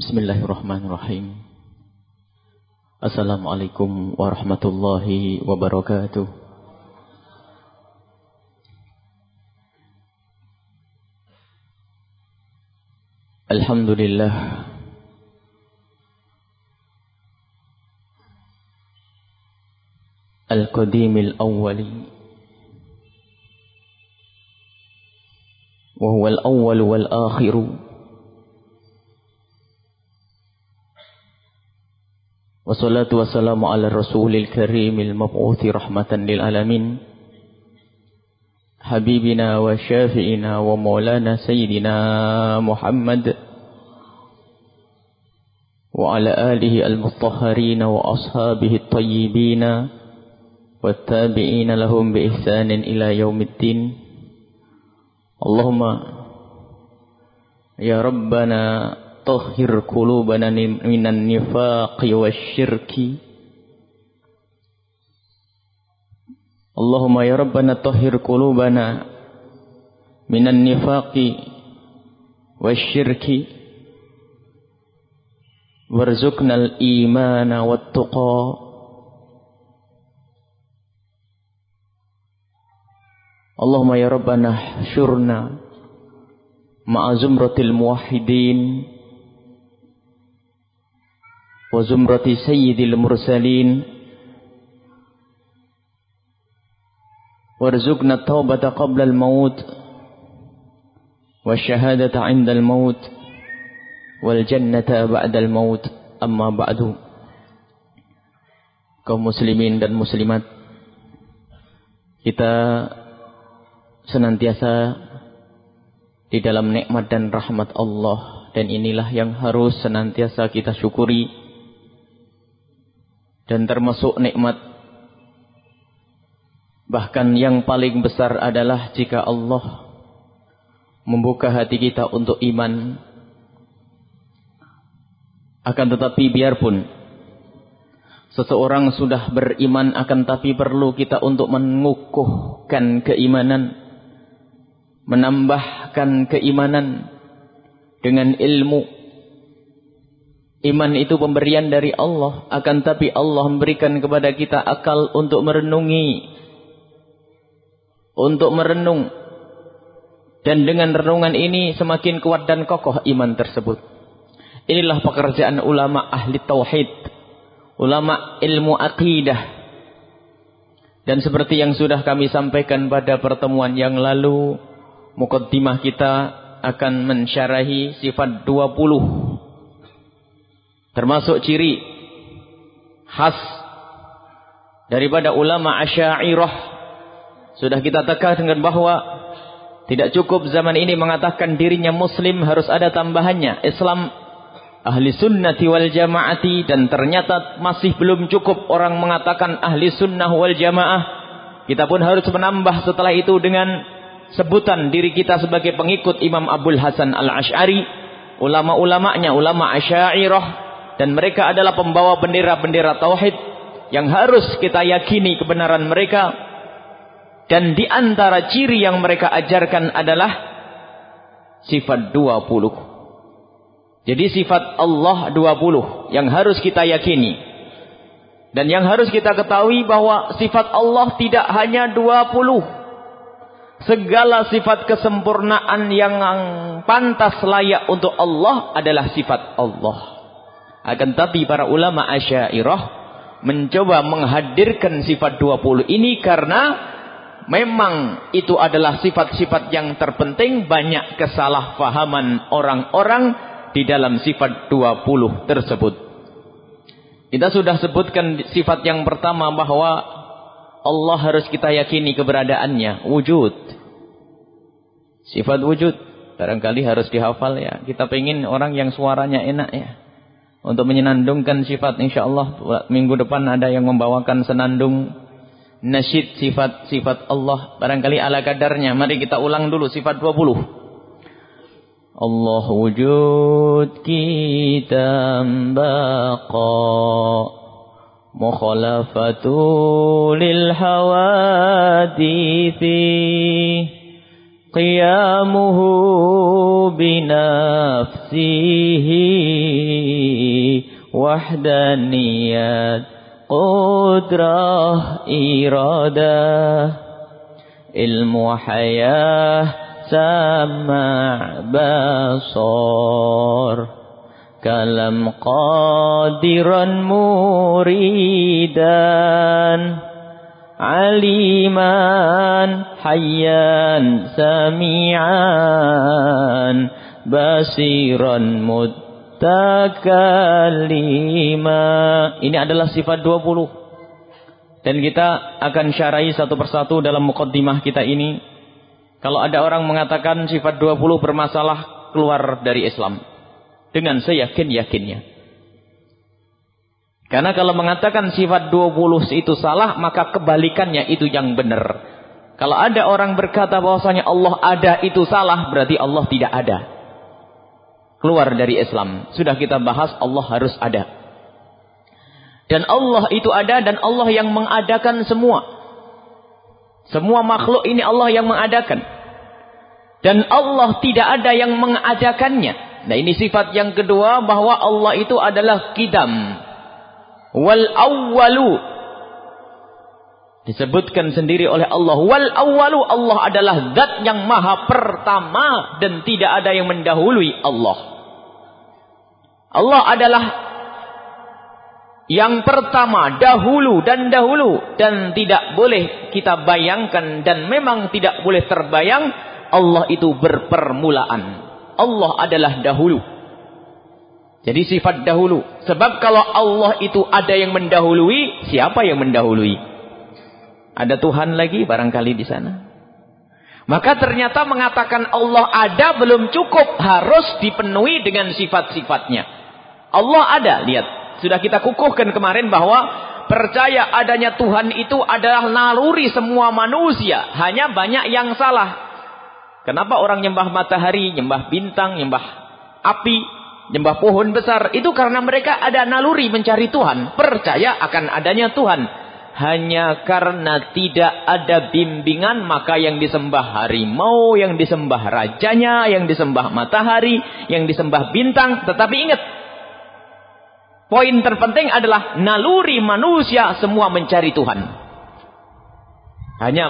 Bismillahirrahmanirrahim. Assalamualaikum warahmatullahi wabarakatuh. Alhamdulillah. القديم الأول وهو الأول والآخر والصلاة والسلام على الرسول الكريم المبعوث رحمة للعالمين. حبيبنا وشافئنا ومولانا سيدنا محمد وعلى آله المطهرين وأصحابه الطيبين والتابعين لهم بإحسان إلى يوم الدين. اللهم يا ربنا طهر قلوبنا من النفاق والشرك. اللهم يا ربنا طهر قلوبنا من النفاق والشرك. وارزقنا الإيمان والتقى. اللهم يا ربنا احشرنا مع زمرة الموحدين. وزمرة سيد المرسلين وارزقنا التوبة قبل الموت والشهادة عند الموت والجنة بعد الموت أما بعد kaum muslimin dan muslimat kita senantiasa di dalam nikmat dan rahmat Allah dan inilah yang harus senantiasa kita syukuri dan termasuk nikmat. Bahkan yang paling besar adalah jika Allah membuka hati kita untuk iman. Akan tetapi biarpun seseorang sudah beriman akan tapi perlu kita untuk mengukuhkan keimanan menambahkan keimanan dengan ilmu Iman itu pemberian dari Allah. Akan tapi Allah memberikan kepada kita akal untuk merenungi. Untuk merenung. Dan dengan renungan ini semakin kuat dan kokoh iman tersebut. Inilah pekerjaan ulama ahli tauhid. Ulama ilmu akidah. Dan seperti yang sudah kami sampaikan pada pertemuan yang lalu. Mukaddimah kita akan mensyarahi sifat 20 termasuk ciri khas daripada ulama Asy'ariyah sudah kita tekan dengan bahwa tidak cukup zaman ini mengatakan dirinya muslim harus ada tambahannya Islam ahli sunnati wal jamaati dan ternyata masih belum cukup orang mengatakan ahli sunnah wal jamaah. Kita pun harus menambah setelah itu dengan sebutan diri kita sebagai pengikut Imam Abdul Hasan Al-Asy'ari ulama-ulamanya ulama Asy'ariyah dan mereka adalah pembawa bendera-bendera tauhid yang harus kita yakini kebenaran mereka. Dan di antara ciri yang mereka ajarkan adalah sifat 20 jadi sifat Allah 20 yang harus kita yakini. Dan yang harus kita ketahui bahwa sifat Allah tidak hanya 20 segala sifat kesempurnaan yang pantas layak untuk Allah adalah sifat Allah akan tapi para ulama asyairah mencoba menghadirkan sifat 20 ini karena memang itu adalah sifat-sifat yang terpenting banyak kesalahpahaman orang-orang di dalam sifat 20 tersebut. Kita sudah sebutkan sifat yang pertama bahwa Allah harus kita yakini keberadaannya, wujud. Sifat wujud barangkali harus dihafal ya. Kita pengen orang yang suaranya enak ya untuk menyenandungkan sifat insyaallah minggu depan ada yang membawakan senandung. Nasyid sifat-sifat Allah. Barangkali ala kadarnya. Mari kita ulang dulu sifat 20 Allah wujud kita baqa mukhalafatu lil hawadithi qiyamuhu binafsihi وحدانيات قدرة إرادة علم وحياة سمع بصر كلام قادرا مريدا aliman hayyan samian basiran mutakalima ini adalah sifat 20 dan kita akan syarai satu persatu dalam mukaddimah kita ini. Kalau ada orang mengatakan sifat 20 bermasalah keluar dari Islam. Dengan seyakin-yakinnya. Karena kalau mengatakan sifat 20 itu salah, maka kebalikannya itu yang benar. Kalau ada orang berkata bahwasanya Allah ada itu salah, berarti Allah tidak ada keluar dari Islam. Sudah kita bahas Allah harus ada. Dan Allah itu ada dan Allah yang mengadakan semua. Semua makhluk ini Allah yang mengadakan. Dan Allah tidak ada yang mengadakannya. Nah ini sifat yang kedua bahwa Allah itu adalah kidam. Wal awwalu. Disebutkan sendiri oleh Allah. Wal awwalu Allah adalah zat yang maha pertama. Dan tidak ada yang mendahului Allah. Allah adalah yang pertama dahulu dan dahulu dan tidak boleh kita bayangkan dan memang tidak boleh terbayang Allah itu berpermulaan. Allah adalah dahulu. Jadi sifat dahulu. Sebab kalau Allah itu ada yang mendahului, siapa yang mendahului? Ada Tuhan lagi barangkali di sana. Maka ternyata mengatakan Allah ada belum cukup. Harus dipenuhi dengan sifat-sifatnya. Allah ada, lihat. Sudah kita kukuhkan kemarin bahwa percaya adanya Tuhan itu adalah naluri semua manusia. Hanya banyak yang salah. Kenapa orang nyembah matahari, nyembah bintang, nyembah api, nyembah pohon besar? Itu karena mereka ada naluri mencari Tuhan. Percaya akan adanya Tuhan. Hanya karena tidak ada bimbingan maka yang disembah harimau, yang disembah rajanya, yang disembah matahari, yang disembah bintang. Tetapi ingat, Poin terpenting adalah naluri manusia semua mencari Tuhan. Hanya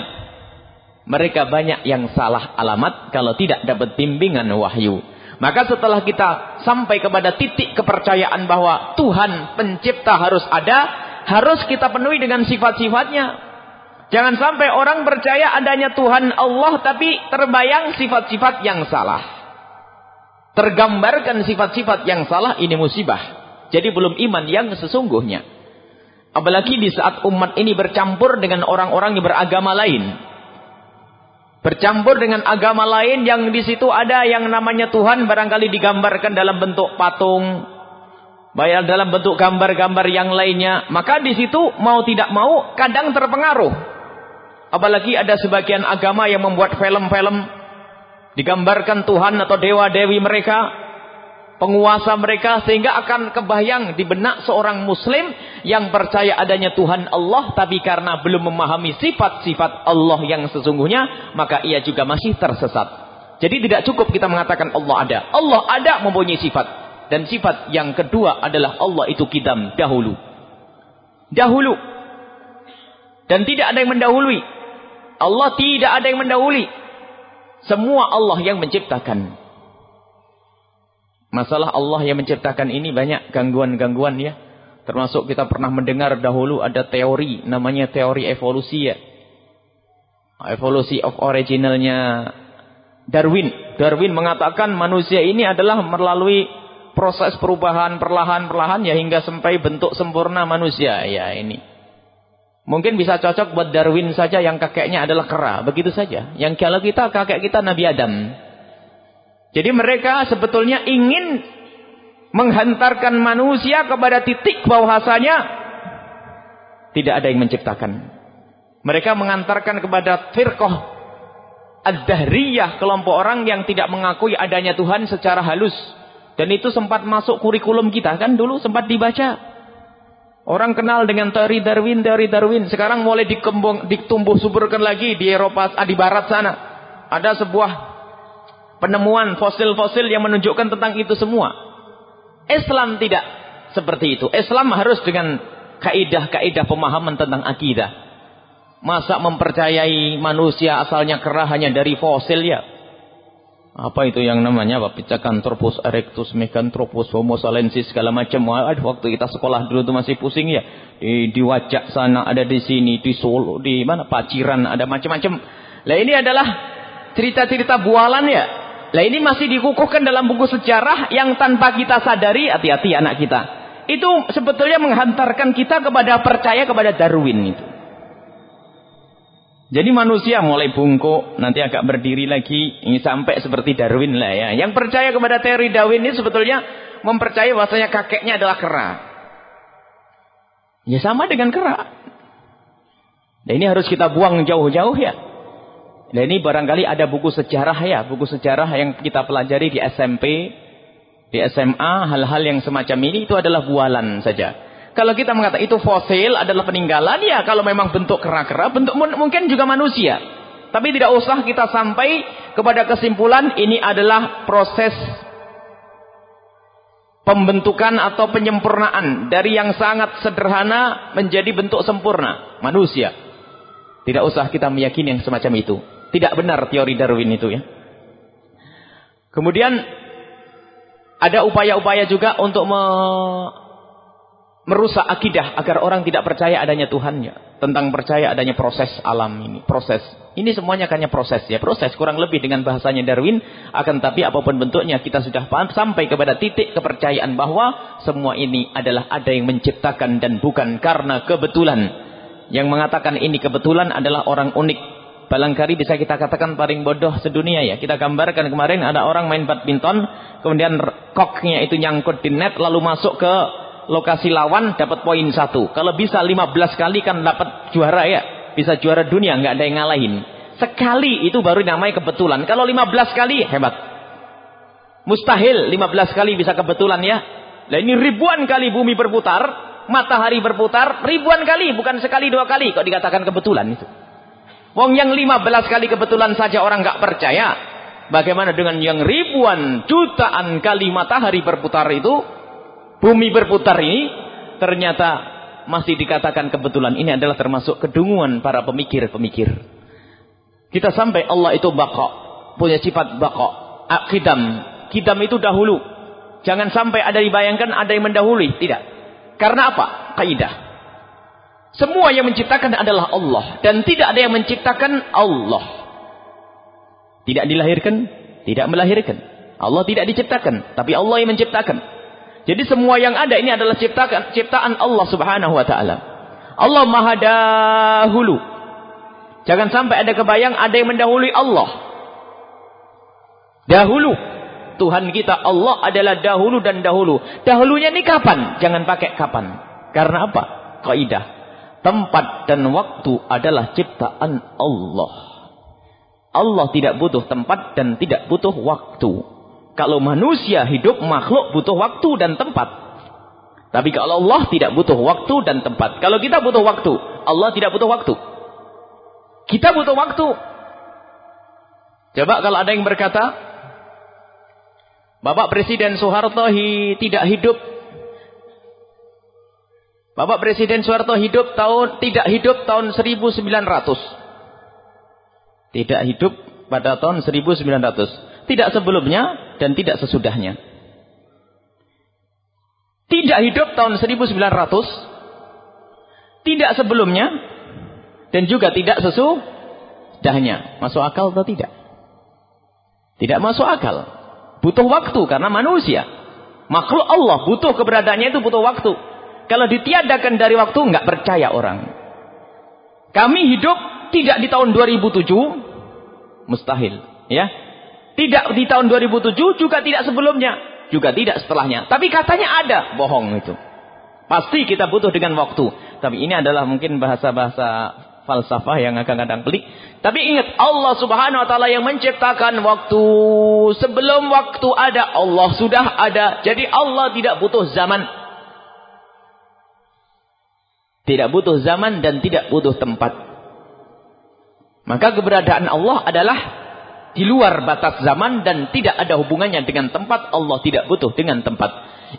mereka banyak yang salah alamat kalau tidak dapat bimbingan wahyu. Maka setelah kita sampai kepada titik kepercayaan bahwa Tuhan pencipta harus ada, harus kita penuhi dengan sifat-sifatnya. Jangan sampai orang percaya adanya Tuhan Allah tapi terbayang sifat-sifat yang salah. Tergambarkan sifat-sifat yang salah ini musibah. Jadi belum iman yang sesungguhnya. Apalagi di saat umat ini bercampur dengan orang-orang yang beragama lain. Bercampur dengan agama lain yang di situ ada yang namanya Tuhan barangkali digambarkan dalam bentuk patung. Bayar dalam bentuk gambar-gambar yang lainnya. Maka di situ mau tidak mau kadang terpengaruh. Apalagi ada sebagian agama yang membuat film-film. Digambarkan Tuhan atau dewa-dewi mereka penguasa mereka sehingga akan kebayang di benak seorang muslim yang percaya adanya Tuhan Allah tapi karena belum memahami sifat-sifat Allah yang sesungguhnya maka ia juga masih tersesat. Jadi tidak cukup kita mengatakan Allah ada. Allah ada mempunyai sifat dan sifat yang kedua adalah Allah itu kidam dahulu. Dahulu. Dan tidak ada yang mendahului. Allah tidak ada yang mendahului. Semua Allah yang menciptakan. Masalah Allah yang menciptakan ini banyak gangguan-gangguan ya. Termasuk kita pernah mendengar dahulu ada teori namanya teori evolusi ya. Evolusi of originalnya Darwin. Darwin mengatakan manusia ini adalah melalui proses perubahan perlahan-perlahan ya hingga sampai bentuk sempurna manusia. Ya ini. Mungkin bisa cocok buat Darwin saja yang kakeknya adalah kera. Begitu saja. Yang kalau kita kakek kita Nabi Adam. Jadi mereka sebetulnya ingin menghantarkan manusia kepada titik bahwasanya tidak ada yang menciptakan. Mereka mengantarkan kepada firqah ad-dahriyah kelompok orang yang tidak mengakui adanya Tuhan secara halus. Dan itu sempat masuk kurikulum kita kan dulu sempat dibaca. Orang kenal dengan teori Darwin, teori Darwin. Sekarang mulai dikembang, ditumbuh suburkan lagi di Eropa, di barat sana. Ada sebuah penemuan fosil-fosil yang menunjukkan tentang itu semua. Islam tidak. seperti itu. Islam harus dengan kaidah-kaidah pemahaman tentang akidah. Masa mempercayai manusia asalnya kera hanya dari fosil ya? Apa itu yang namanya apa? Pithecanthropus erectus, Meganthropus, Homo salensis segala macam. Aduh, waktu kita sekolah dulu tuh masih pusing ya. Di, di Wajak sana ada di sini, di Solo, di mana Paciran ada macam-macam. Lah ini adalah cerita-cerita bualan ya. Lah ini masih dikukuhkan dalam buku sejarah yang tanpa kita sadari, hati-hati anak kita. Itu sebetulnya menghantarkan kita kepada percaya kepada Darwin itu. Jadi manusia mulai bungkuk, nanti agak berdiri lagi, ini sampai seperti Darwin lah ya. Yang percaya kepada teori Darwin ini sebetulnya mempercayai bahwasanya kakeknya adalah kera. Ya sama dengan kera. Dan ini harus kita buang jauh-jauh ya. Nah ini barangkali ada buku sejarah ya, buku sejarah yang kita pelajari di SMP, di SMA, hal-hal yang semacam ini itu adalah bualan saja. Kalau kita mengatakan itu fosil adalah peninggalan, ya kalau memang bentuk kera-kera, bentuk mungkin juga manusia. Tapi tidak usah kita sampai kepada kesimpulan ini adalah proses pembentukan atau penyempurnaan dari yang sangat sederhana menjadi bentuk sempurna manusia. Tidak usah kita meyakini yang semacam itu. Tidak benar teori Darwin itu ya. Kemudian ada upaya-upaya juga untuk me merusak akidah agar orang tidak percaya adanya Tuhannya. Tentang percaya adanya proses alam ini. Proses. Ini semuanya hanya proses ya. Proses kurang lebih dengan bahasanya Darwin. Akan tapi apa pun bentuknya kita sudah paham. Sampai kepada titik kepercayaan bahwa semua ini adalah ada yang menciptakan dan bukan karena kebetulan. Yang mengatakan ini kebetulan adalah orang unik Barangkali bisa kita katakan paling bodoh sedunia ya. Kita gambarkan kemarin ada orang main badminton, kemudian koknya itu nyangkut di net, lalu masuk ke lokasi lawan dapat poin satu. Kalau bisa 15 kali kan dapat juara ya. Bisa juara dunia, nggak ada yang ngalahin. Sekali itu baru namanya kebetulan. Kalau 15 kali hebat. Mustahil 15 kali bisa kebetulan ya. Nah ini ribuan kali bumi berputar, matahari berputar, ribuan kali, bukan sekali dua kali kok dikatakan kebetulan itu. Wong yang 15 kali kebetulan saja orang nggak percaya. Bagaimana dengan yang ribuan, jutaan kali matahari berputar itu, bumi berputar ini, ternyata masih dikatakan kebetulan. Ini adalah termasuk kedunguan para pemikir-pemikir. Kita sampai Allah itu bakok, punya sifat bakok, akidam. Kidam itu dahulu. Jangan sampai ada dibayangkan ada yang mendahului. Tidak. Karena apa? Kaidah. Semua yang menciptakan adalah Allah. Dan tidak ada yang menciptakan Allah. Tidak dilahirkan, tidak melahirkan. Allah tidak diciptakan, tapi Allah yang menciptakan. Jadi semua yang ada ini adalah ciptakan ciptaan Allah Subhanahu wa taala. Allah Maha dahulu. Jangan sampai ada kebayang ada yang mendahului Allah. Dahulu Tuhan kita Allah adalah dahulu dan dahulu. Dahulunya ini kapan? Jangan pakai kapan. Karena apa? Kaidah tempat dan waktu adalah ciptaan Allah. Allah tidak butuh tempat dan tidak butuh waktu. Kalau manusia hidup, makhluk butuh waktu dan tempat. Tapi kalau Allah tidak butuh waktu dan tempat. Kalau kita butuh waktu, Allah tidak butuh waktu. Kita butuh waktu. Coba kalau ada yang berkata, Bapak Presiden Soeharto tidak hidup Bapak Presiden Soeharto hidup tahun tidak hidup tahun 1900. Tidak hidup pada tahun 1900. Tidak sebelumnya dan tidak sesudahnya. Tidak hidup tahun 1900. Tidak sebelumnya dan juga tidak sesudahnya. Masuk akal atau tidak? Tidak masuk akal. Butuh waktu karena manusia. Makhluk Allah butuh keberadaannya itu butuh waktu. Kalau ditiadakan dari waktu, nggak percaya orang. Kami hidup tidak di tahun 2007, mustahil. ya. Tidak di tahun 2007, juga tidak sebelumnya. Juga tidak setelahnya. Tapi katanya ada, bohong itu. Pasti kita butuh dengan waktu. Tapi ini adalah mungkin bahasa-bahasa falsafah yang kadang-kadang pelik. Tapi ingat, Allah subhanahu wa ta'ala yang menciptakan waktu. Sebelum waktu ada, Allah sudah ada. Jadi Allah tidak butuh zaman. Tidak butuh zaman dan tidak butuh tempat. Maka keberadaan Allah adalah di luar batas zaman dan tidak ada hubungannya dengan tempat. Allah tidak butuh dengan tempat.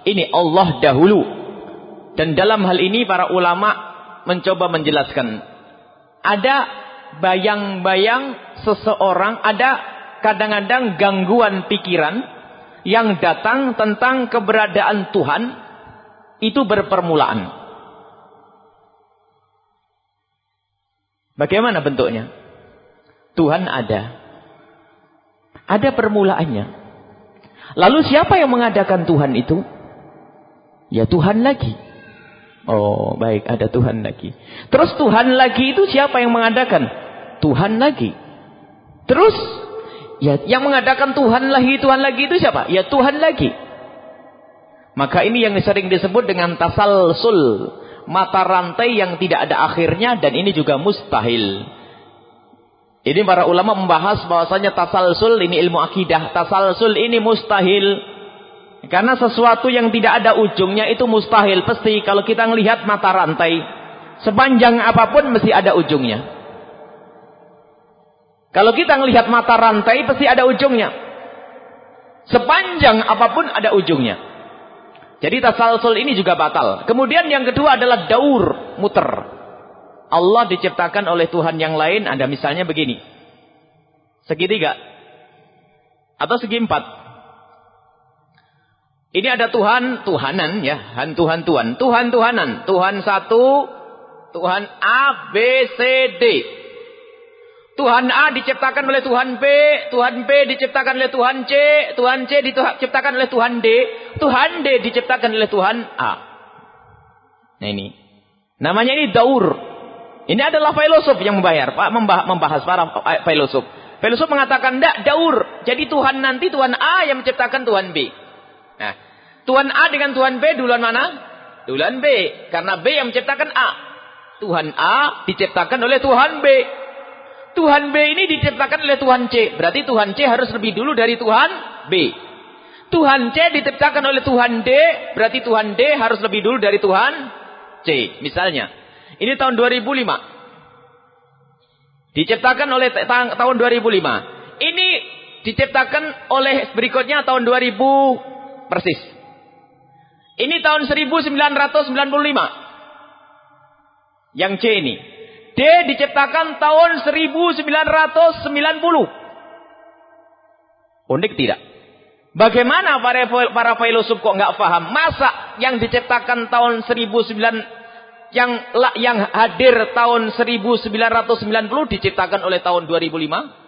Ini Allah dahulu. Dan dalam hal ini para ulama mencoba menjelaskan. Ada bayang-bayang seseorang, ada kadang-kadang gangguan pikiran yang datang tentang keberadaan Tuhan itu berpermulaan. Bagaimana bentuknya? Tuhan ada. Ada permulaannya. Lalu siapa yang mengadakan Tuhan itu? Ya Tuhan lagi. Oh, baik, ada Tuhan lagi. Terus Tuhan lagi itu siapa yang mengadakan? Tuhan lagi. Terus ya yang mengadakan Tuhan lagi, Tuhan lagi itu siapa? Ya Tuhan lagi. Maka ini yang sering disebut dengan tasalsul, mata rantai yang tidak ada akhirnya dan ini juga mustahil. Ini para ulama membahas bahwasanya tasalsul ini ilmu akidah, tasalsul ini mustahil. Karena sesuatu yang tidak ada ujungnya itu mustahil. Pasti kalau kita melihat mata rantai. Sepanjang apa pun mesti ada ujungnya. Kalau kita melihat mata rantai pasti ada ujungnya. Sepanjang apa pun ada ujungnya. Jadi tasalsul ini juga batal. Kemudian yang kedua adalah daur, muter. Allah diciptakan oleh Tuhan yang lain. Ada misalnya begini. Segitiga. Atau segi empat. Ini ada Tuhan, Tuhanan ya, Han Tuhan Tuhan, Tuhan Tuhanan, Tuhan satu, Tuhan A, B, C, D. Tuhan A diciptakan oleh Tuhan B, Tuhan B diciptakan oleh Tuhan C, Tuhan C diciptakan oleh Tuhan D, Tuhan D diciptakan oleh Tuhan A. Nah ini. Namanya ini daur. Ini adalah filosof yang membayar, Pak, membahas para filosof. Filosof mengatakan tidak daur. Jadi Tuhan nanti Tuhan A yang menciptakan Tuhan B. Nah, Tuhan A dengan Tuhan B duluan mana? Duluan B. Karena B yang menciptakan A. Tuhan A diciptakan oleh Tuhan B. Tuhan B ini diciptakan oleh Tuhan C. Berarti Tuhan C harus lebih dulu dari Tuhan B. Tuhan C diciptakan oleh Tuhan D. Berarti Tuhan D harus lebih dulu dari Tuhan C. Misalnya. Ini tahun 2005. Diciptakan oleh tahun 2005. Ini diciptakan oleh berikutnya tahun 2000 persis. Ini tahun 1995. Yang C ini. D diciptakan tahun 1990. Unik tidak? Bagaimana para para filosof kok nggak paham? Masa yang diciptakan tahun 19 yang yang hadir tahun 1990 diciptakan oleh tahun 2005?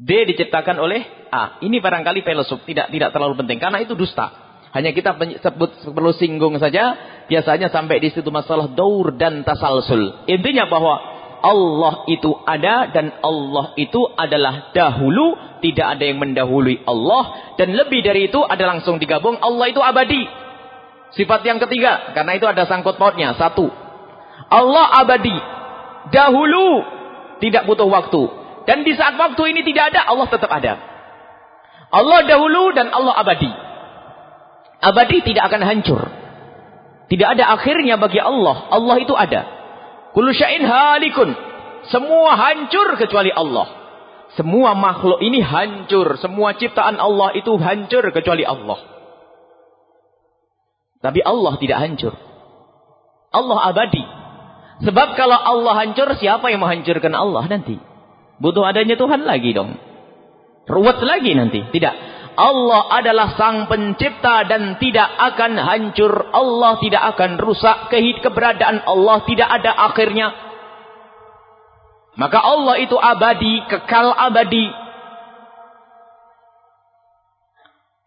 D diciptakan oleh A. Ini barangkali filosof tidak tidak terlalu penting karena itu dusta. Hanya kita sebut perlu singgung saja. Biasanya sampai di situ masalah daur dan tasalsul. Intinya bahwa Allah itu ada dan Allah itu adalah dahulu. Tidak ada yang mendahului Allah. Dan lebih dari itu ada langsung digabung. Allah itu abadi. Sifat yang ketiga. Karena itu ada sangkut pautnya. Satu. Allah abadi. Dahulu tidak butuh waktu. Dan di saat waktu ini tidak ada, Allah tetap ada. Allah dahulu dan Allah abadi. Abadi tidak akan hancur. Tidak ada akhirnya bagi Allah. Allah itu ada. Kullu syai'in halikun. Semua hancur kecuali Allah. Semua makhluk ini hancur. Semua ciptaan Allah itu hancur kecuali Allah. Tapi Allah tidak hancur. Allah abadi. Sebab kalau Allah hancur, siapa yang menghancurkan Allah nanti? Butuh adanya Tuhan lagi dong. Ruwet lagi nanti. Tidak. Allah adalah sang pencipta dan tidak akan hancur. Allah tidak akan rusak. Kehid keberadaan Allah tidak ada akhirnya. Maka Allah itu abadi, kekal abadi.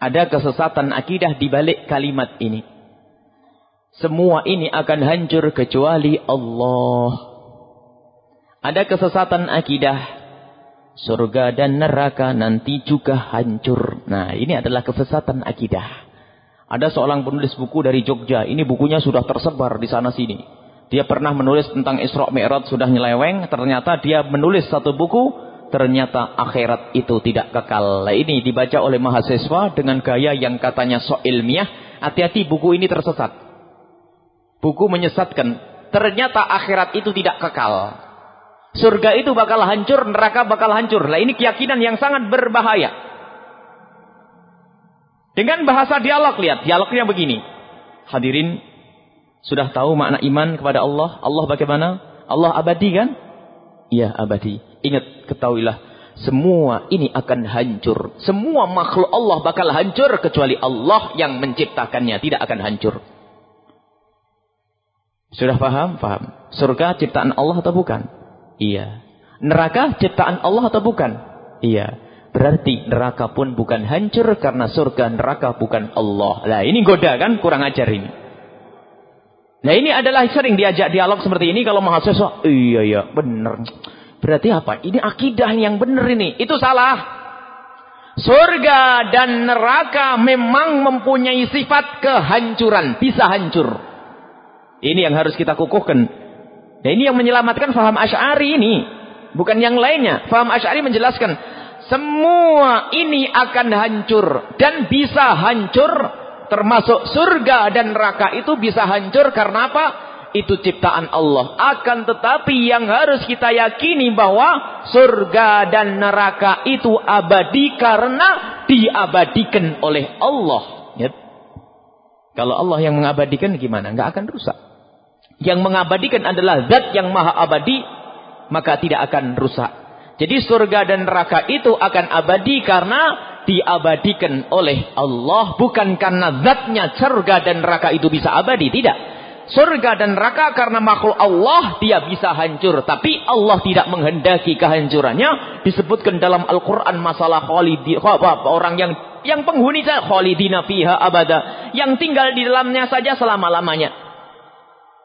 Ada kesesatan akidah di balik kalimat ini. Semua ini akan hancur kecuali Allah. Ada kesesatan akidah surga dan neraka nanti juga hancur. Nah, ini adalah kesesatan akidah. Ada seorang penulis buku dari Jogja. Ini bukunya sudah tersebar di sana sini. Dia pernah menulis tentang Isra Mi'raj sudah nyeleweng. Ternyata dia menulis satu buku. Ternyata akhirat itu tidak kekal. Nah, ini dibaca oleh mahasiswa dengan gaya yang katanya so ilmiah. Hati-hati buku ini tersesat. Buku menyesatkan. Ternyata akhirat itu tidak kekal. Surga itu bakal hancur, neraka bakal hancur. Lah ini keyakinan yang sangat berbahaya. Dengan bahasa dialog lihat, dialognya begini. Hadirin sudah tahu makna iman kepada Allah? Allah bagaimana? Allah abadi kan? Iya abadi. Ingat, ketahuilah. Semua ini akan hancur. Semua makhluk Allah bakal hancur. Kecuali Allah yang menciptakannya. Tidak akan hancur. Sudah paham? Paham. Surga ciptaan Allah atau bukan? Iya. Neraka ciptaan Allah atau bukan? Iya. Berarti neraka pun bukan hancur karena surga neraka bukan Allah. Nah ini goda kan? Kurang ajar ini. Nah ini adalah sering diajak dialog seperti ini kalau mahasiswa. Iya iya benar. Berarti apa? Ini akidah yang benar ini. Itu salah. Surga dan neraka memang mempunyai sifat kehancuran. Bisa hancur. Ini yang harus kita kukuhkan. Nah ini yang menyelamatkan faham Ash'ari ini. Bukan yang lainnya. Faham Ash'ari menjelaskan. Semua ini akan hancur dan bisa hancur termasuk surga dan neraka itu bisa hancur karena apa? Itu ciptaan Allah. Akan tetapi yang harus kita yakini bahwa surga dan neraka itu abadi karena diabadikan oleh Allah. Ya. Kalau Allah yang mengabadikan gimana? Enggak akan rusak. Yang mengabadikan adalah zat yang maha abadi, maka tidak akan rusak. Jadi surga dan neraka itu akan abadi karena diabadikan oleh Allah. Bukan karena zatnya surga dan neraka itu bisa abadi. Tidak. Surga dan neraka karena makhluk Allah dia bisa hancur. Tapi Allah tidak menghendaki kehancurannya. Disebutkan dalam Al-Quran masalah khalidi, orang yang yang penghuni khalidina fiha abada. Yang tinggal di dalamnya saja selama-lamanya.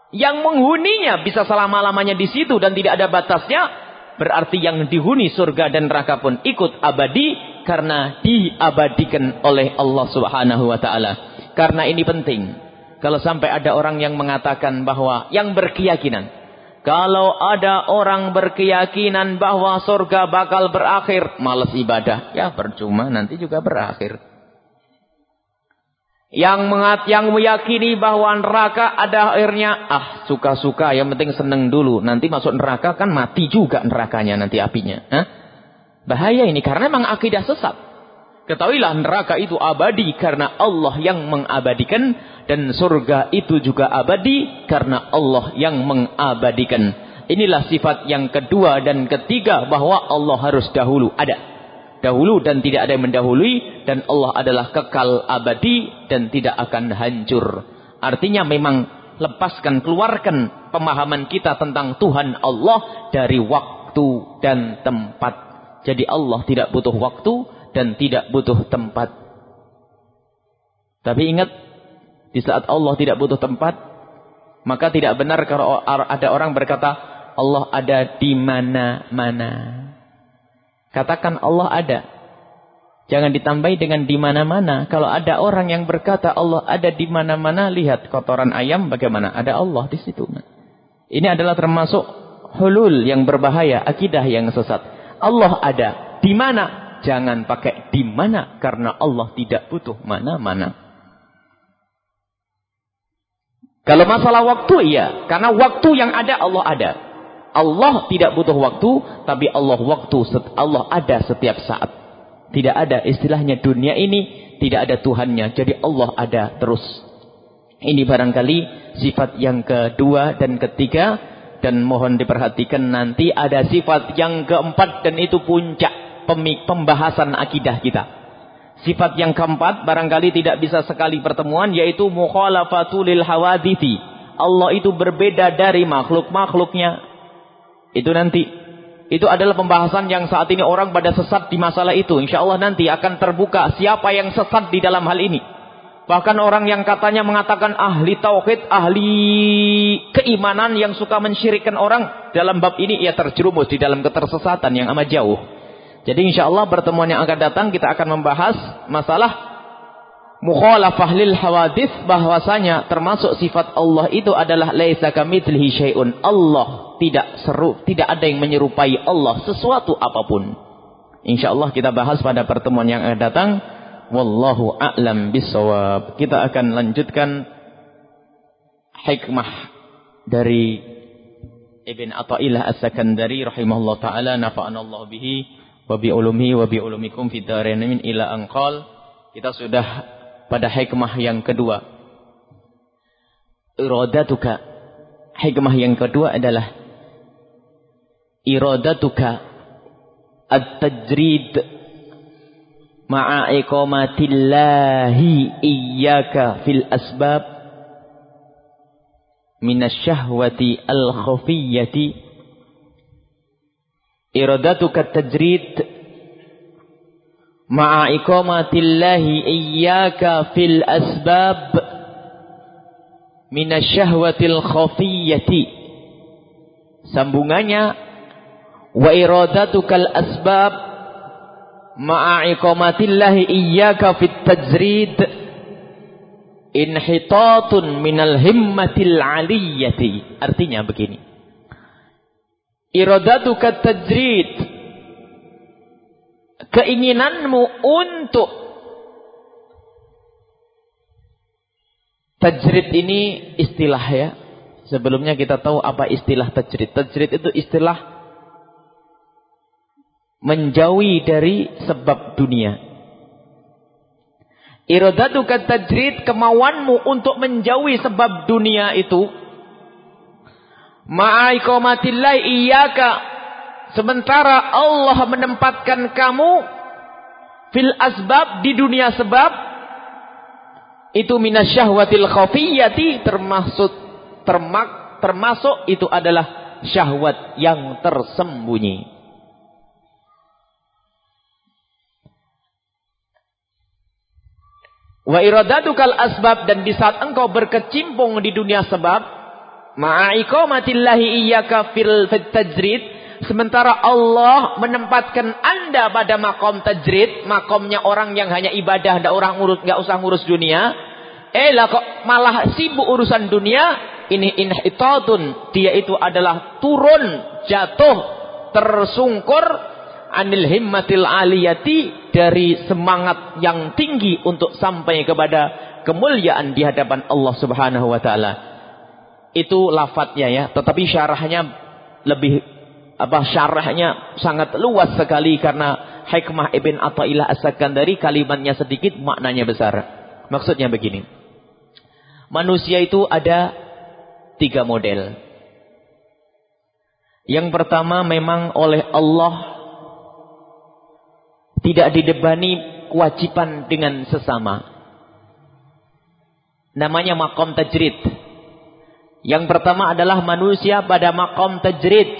Yang menghuninya bisa selama-lamanya di situ dan tidak ada batasnya Berarti yang dihuni surga dan neraka pun ikut abadi karena diabadikan oleh Allah Subhanahu wa taala. Karena ini penting. Kalau sampai ada orang yang mengatakan bahwa yang berkeyakinan kalau ada orang berkeyakinan bahwa surga bakal berakhir, malas ibadah, ya percuma nanti juga berakhir. Yang mengat, yang meyakini bahwa neraka ada airnya, ah suka-suka, yang penting seneng dulu. Nanti masuk neraka kan mati juga nerakanya nanti apinya. Hah? Bahaya ini karena memang akidah sesat. Ketahuilah neraka itu abadi karena Allah yang mengabadikan dan surga itu juga abadi karena Allah yang mengabadikan. Inilah sifat yang kedua dan ketiga bahwa Allah harus dahulu ada dahulu dan tidak ada yang mendahului dan Allah adalah kekal abadi dan tidak akan hancur. Artinya memang lepaskan, keluarkan pemahaman kita tentang Tuhan Allah dari waktu dan tempat. Jadi Allah tidak butuh waktu dan tidak butuh tempat. Tapi ingat, di saat Allah tidak butuh tempat, maka tidak benar kalau ada orang berkata, Allah ada di mana-mana. Katakan Allah ada. Jangan ditambahi dengan di mana-mana. Kalau ada orang yang berkata Allah ada di mana-mana, lihat kotoran ayam bagaimana? Ada Allah di situ. Ini adalah termasuk hulul yang berbahaya, akidah yang sesat. Allah ada. Di mana? Jangan pakai di mana karena Allah tidak butuh mana-mana. Kalau masalah waktu iya, karena waktu yang ada Allah ada. Allah tidak butuh waktu, tapi Allah waktu Allah ada setiap saat. Tidak ada istilahnya dunia ini tidak ada Tuhannya. Jadi Allah ada terus. Ini barangkali sifat yang kedua dan ketiga dan mohon diperhatikan nanti ada sifat yang keempat dan itu puncak pembahasan akidah kita. Sifat yang keempat barangkali tidak bisa sekali pertemuan yaitu mukhalafatul hawadithi. Allah itu berbeda dari makhluk-makhluknya. Itu nanti. Itu adalah pembahasan yang saat ini orang pada sesat di masalah itu. Insya Allah nanti akan terbuka siapa yang sesat di dalam hal ini. Bahkan orang yang katanya mengatakan ahli tauhid, ahli keimanan yang suka mensyirikkan orang. Dalam bab ini ia terjerumus di dalam ketersesatan yang amat jauh. Jadi insya Allah pertemuan yang akan datang kita akan membahas masalah mukhalafah lil hawadith bahwasanya termasuk sifat Allah itu adalah laisa kamitslihi syai'un. Allah tidak seru, tidak ada yang menyerupai Allah sesuatu apa pun. Insyaallah kita bahas pada pertemuan yang akan datang. Wallahu a'lam bisawab. Kita akan lanjutkan hikmah dari Ibn Athaillah As-Sakandari rahimahullah taala nafa'ana Allah bihi wa bi ulumi wa bi ulumikum fid dharain ila anqal. Kita sudah pada hikmah yang kedua. iradatuka. Hikmah yang kedua adalah iradatuka at-tajrid ma'a iqamatillahi iyyaka fil asbab minasyahwati al-khafiyyati. Iradatuka at-tajrid ma'a iqamatillahi iyyaka fil asbab minasyahwatil khafiyyati sambungannya wa iradatukal asbab ma'a iqamatillahi iyyaka fit tajrid inhitatun minal himmatil aliyati artinya begini iradatukat tajrid keinginanmu untuk Tajrid ini istilah ya. Sebelumnya kita tahu apa istilah tajrid. Tajrid itu istilah menjauhi dari sebab dunia. Iradatuka tajrid kemauanmu untuk menjauhi sebab dunia itu. Ma'aikomatillahi iyaka. Sementara Allah menempatkan kamu fil asbab di dunia sebab itu minasyahwatil khafiyati termasuk termak termasuk itu adalah syahwat yang tersembunyi. Wa iradatukal asbab dan di saat engkau berkecimpung di dunia sebab ma'iqamatillahi iyyaka fil tajrid Sementara Allah menempatkan anda pada makom tajrid, makomnya orang yang hanya ibadah, tidak orang urus, nggak usah ngurus dunia. Eh lah kok malah sibuk urusan dunia, ini inhitatun. Dia itu adalah turun, jatuh, tersungkur anil himmatil aliyati dari semangat yang tinggi untuk sampai kepada kemuliaan di hadapan Allah Subhanahu wa taala. Itu lafadznya ya, tetapi syarahnya lebih apa syarahnya sangat luas sekali karena hikmah Ibn Athaillah As-Sakandari kalimatnya sedikit maknanya besar. Maksudnya begini. Manusia itu ada tiga model. Yang pertama memang oleh Allah tidak didebani kewajiban dengan sesama. Namanya makom tajrid. Yang pertama adalah manusia pada makom tajrid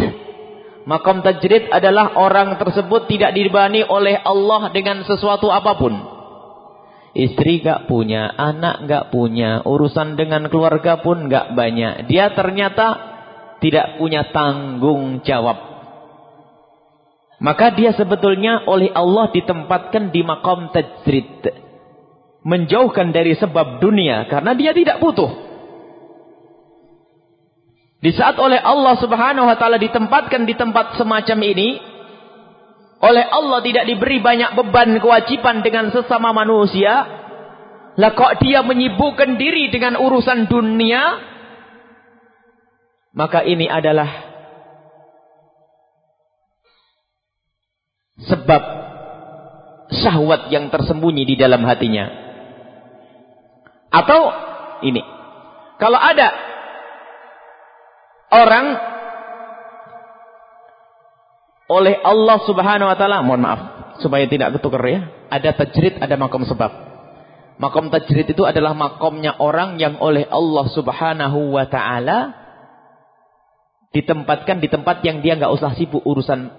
Makom tajrid adalah orang tersebut tidak dibani oleh Allah dengan sesuatu apa pun. Istri gak punya, anak gak punya, urusan dengan keluarga pun gak banyak. Dia ternyata tidak punya tanggung jawab. Maka dia sebetulnya oleh Allah ditempatkan di makom tajrid. Menjauhkan dari sebab dunia. Karena dia tidak butuh. Di saat oleh Allah subhanahu wa ta'ala ditempatkan di tempat semacam ini. Oleh Allah tidak diberi banyak beban kewajiban dengan sesama manusia. Lah kok dia menyibukkan diri dengan urusan dunia. Maka ini adalah sebab syahwat yang tersembunyi di dalam hatinya. Atau ini. Kalau ada orang oleh Allah Subhanahu wa taala, mohon maaf supaya tidak ketukar ya. Ada tajrid, ada makom sebab. Makom tajrid itu adalah makomnya orang yang oleh Allah Subhanahu wa taala ditempatkan di tempat yang dia nggak usah sibuk urusan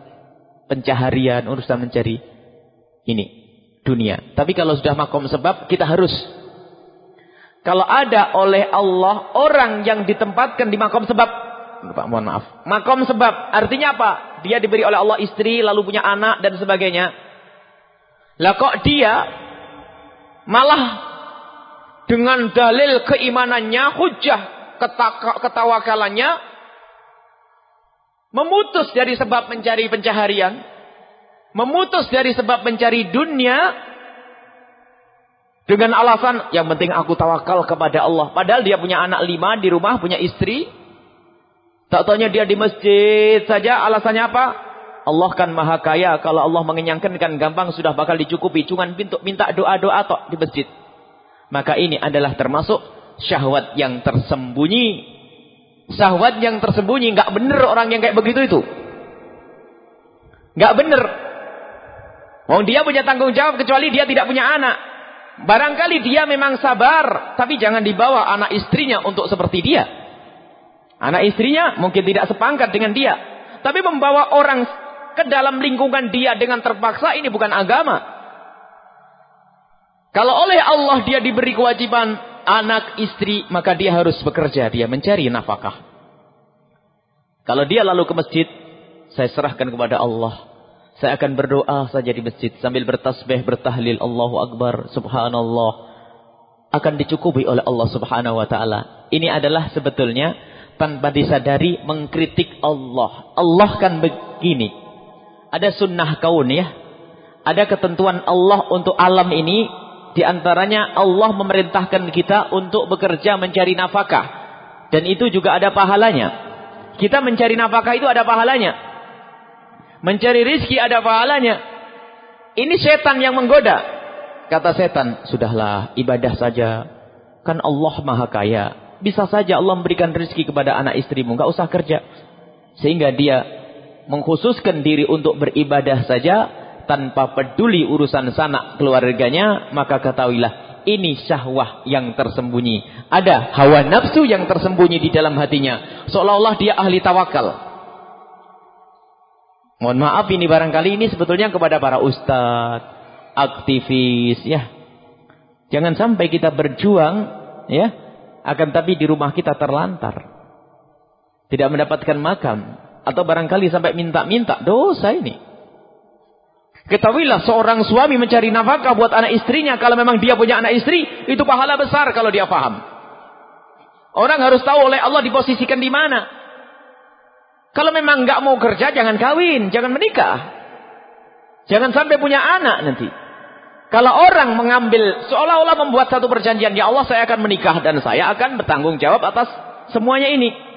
pencaharian, urusan mencari ini dunia. Tapi kalau sudah makom sebab kita harus kalau ada oleh Allah orang yang ditempatkan di makom sebab Pak, mohon maaf. Makom sebab. Artinya apa? Dia diberi oleh Allah istri, lalu punya anak, dan sebagainya. Lah kok dia malah dengan dalil keimanannya, hujah ketawakalannya, memutus dari sebab mencari pencaharian, memutus dari sebab mencari dunia, dengan alasan yang penting aku tawakal kepada Allah. Padahal dia punya anak lima di rumah, punya istri, Tak tanya dia di masjid saja alasannya apa? Allah kan maha kaya. Kalau Allah mengenyangkan kan gampang sudah bakal dicukupi. Cuma minta doa-doa tok di masjid. Maka ini adalah termasuk syahwat yang tersembunyi. Syahwat yang tersembunyi. Nggak benar orang yang kayak begitu itu. Nggak benar. Wong dia punya tanggung jawab kecuali dia tidak punya anak. Barangkali dia memang sabar. Tapi jangan dibawa anak istrinya untuk seperti dia. Anak istrinya mungkin tidak sepangkat dengan dia. Tapi membawa orang ke dalam lingkungan dia dengan terpaksa ini bukan agama. Kalau oleh Allah dia diberi kewajiban anak istri, maka dia harus bekerja, dia mencari nafkah. Kalau dia lalu ke masjid, saya serahkan kepada Allah. Saya akan berdoa saja di masjid sambil bertasbih, bertahlil Allahu Akbar, subhanallah. Akan dicukupi oleh Allah subhanahu wa ta'ala. Ini adalah sebetulnya tanpa disadari mengkritik Allah. Allah kan begini. Ada sunnah kaun ya. Ada ketentuan Allah untuk alam ini di antaranya Allah memerintahkan kita untuk bekerja mencari nafkah. Dan itu juga ada pahalanya. Kita mencari nafkah itu ada pahalanya. Mencari rizki ada pahalanya. Ini setan yang menggoda. Kata setan, sudahlah ibadah saja. Kan Allah maha kaya. Bisa saja Allah memberikan rizki kepada anak istrimu. Gak usah kerja. Sehingga dia mengkhususkan diri untuk beribadah saja tanpa peduli urusan sanak keluarganya, maka ketahuilah ini syahwah yang tersembunyi. Ada hawa nafsu yang tersembunyi di dalam hatinya. Seolah-olah dia ahli tawakal. Mohon maaf ini barangkali ini sebetulnya kepada para ustadz, aktivis, ya. Jangan sampai kita berjuang, ya, akan tapi di rumah kita terlantar. Tidak mendapatkan makan. Atau barangkali sampai minta-minta. Dosa ini. Ketahuilah seorang suami mencari nafkah buat anak istrinya. Kalau memang dia punya anak istri, itu pahala besar kalau dia paham. Orang harus tahu oleh Allah diposisikan di mana. Kalau memang nggak mau kerja, jangan kawin, jangan menikah. Jangan sampai punya anak nanti. Kalau orang mengambil seolah-olah membuat satu perjanjian, ya Allah saya akan menikah dan saya akan bertanggung jawab atas semuanya ini.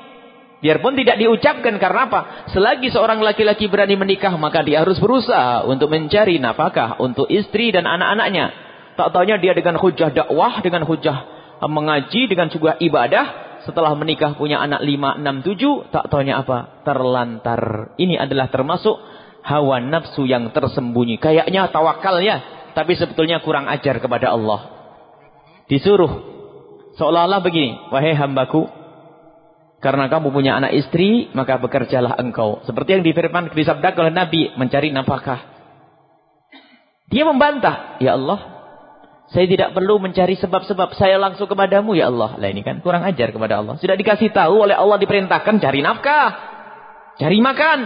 Biarpun tidak diucapkan karena apa? Selagi seorang laki-laki berani menikah, maka dia harus berusaha untuk mencari nafkah untuk istri dan anak-anaknya. Tak taunya dia dengan hujah dakwah, dengan hujah mengaji, dengan juga ibadah. Setelah menikah punya anak lima, enam, tujuh, tak taunya apa? Terlantar. Ini adalah termasuk hawa nafsu yang tersembunyi. Kayaknya tawakal ya, tapi sebetulnya kurang ajar kepada Allah. Disuruh seolah-olah begini, wahai hambaku, karena kamu punya anak istri, maka bekerjalah engkau. Seperti yang difirman disabdakan oleh Nabi, mencari nafkah. Dia membantah, ya Allah, saya tidak perlu mencari sebab-sebab, saya langsung kepadamu ya Allah. Lah ini kan kurang ajar kepada Allah. Sudah dikasih tahu oleh Allah diperintahkan cari nafkah, cari makan.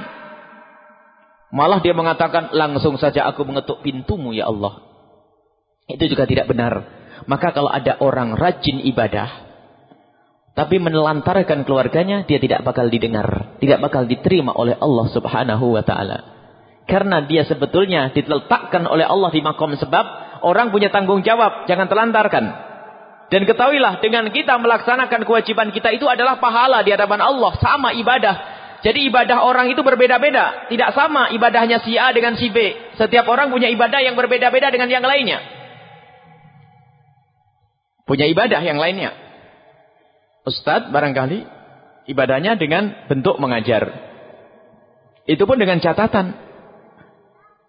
Malah dia mengatakan langsung saja aku mengetuk pintumu ya Allah. Itu juga tidak benar. Maka kalau ada orang rajin ibadah, tapi menelantarkan keluarganya, dia tidak bakal didengar. Tidak bakal diterima oleh Allah subhanahu wa ta'ala. Karena dia sebetulnya diletakkan oleh Allah di makom sebab. Orang punya tanggung jawab. Jangan telantarkan. Dan ketahuilah dengan kita melaksanakan kewajiban kita itu adalah pahala di hadapan Allah. Sama ibadah. Jadi ibadah orang itu berbeda-beda. Tidak sama ibadahnya si A dengan si B. Setiap orang punya ibadah yang berbeda-beda dengan yang lainnya. Punya ibadah yang lainnya. Ustadz barangkali ibadahnya dengan bentuk mengajar. Itu pun dengan catatan.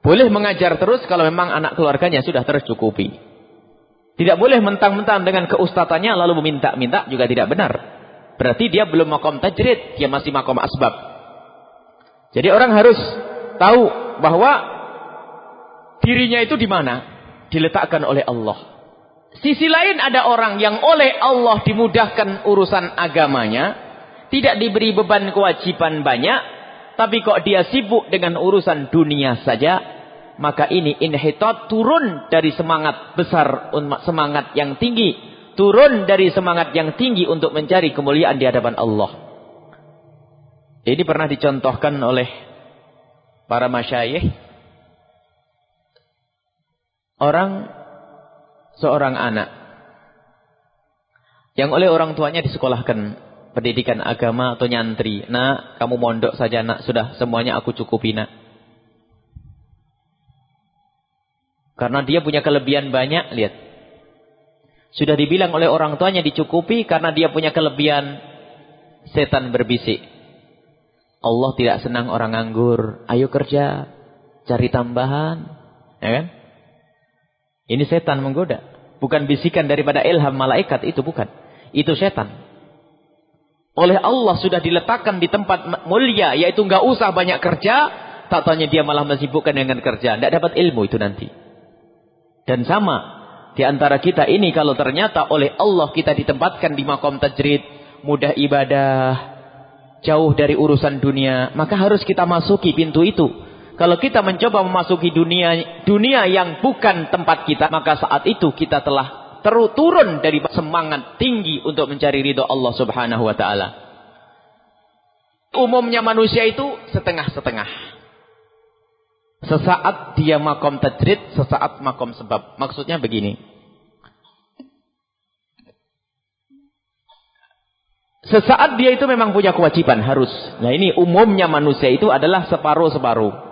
Boleh mengajar terus kalau memang anak keluarganya sudah tercukupi. Tidak boleh mentang-mentang dengan keustatannya lalu meminta-minta juga tidak benar. Berarti dia belum makom tajrid, dia masih makom asbab. Jadi orang harus tahu bahwa dirinya itu di mana? Diletakkan oleh Allah. Sisi lain ada orang yang oleh Allah dimudahkan urusan agamanya. Tidak diberi beban kewajiban banyak. Tapi kok dia sibuk dengan urusan dunia saja. Maka ini inhitat turun dari semangat besar. Semangat yang tinggi. Turun dari semangat yang tinggi untuk mencari kemuliaan di hadapan Allah. Ini pernah dicontohkan oleh para masyayikh. Orang seorang anak yang oleh orang tuanya disekolahkan pendidikan agama atau nyantri. Nak, kamu mondok saja nak, sudah semuanya aku cukupi nak. Karena dia punya kelebihan banyak, lihat. Sudah dibilang oleh orang tuanya dicukupi karena dia punya kelebihan. Setan berbisik. Allah tidak senang orang nganggur. Ayo kerja. Cari tambahan. Ya kan? Ini setan menggoda. Bukan bisikan daripada ilham malaikat. Itu bukan. Itu setan. Oleh Allah sudah diletakkan di tempat mulia. Yaitu nggak usah banyak kerja. Tak tanya dia malah mensibukkan dengan kerja. Tidak dapat ilmu itu nanti. Dan sama di antara kita ini kalau ternyata oleh Allah kita ditempatkan di makom tajrid, mudah ibadah, jauh dari urusan dunia, maka harus kita masuki pintu itu. Kalau kita mencoba memasuki dunia dunia yang bukan tempat kita, maka saat itu kita telah turun dari semangat tinggi untuk mencari ridho Allah Subhanahu wa taala. Umumnya manusia itu setengah-setengah. Sesaat dia makom tajrid, sesaat makom sebab. Maksudnya begini. Sesaat dia itu memang punya kewajiban, harus. Nah ini umumnya manusia itu adalah separuh-separuh.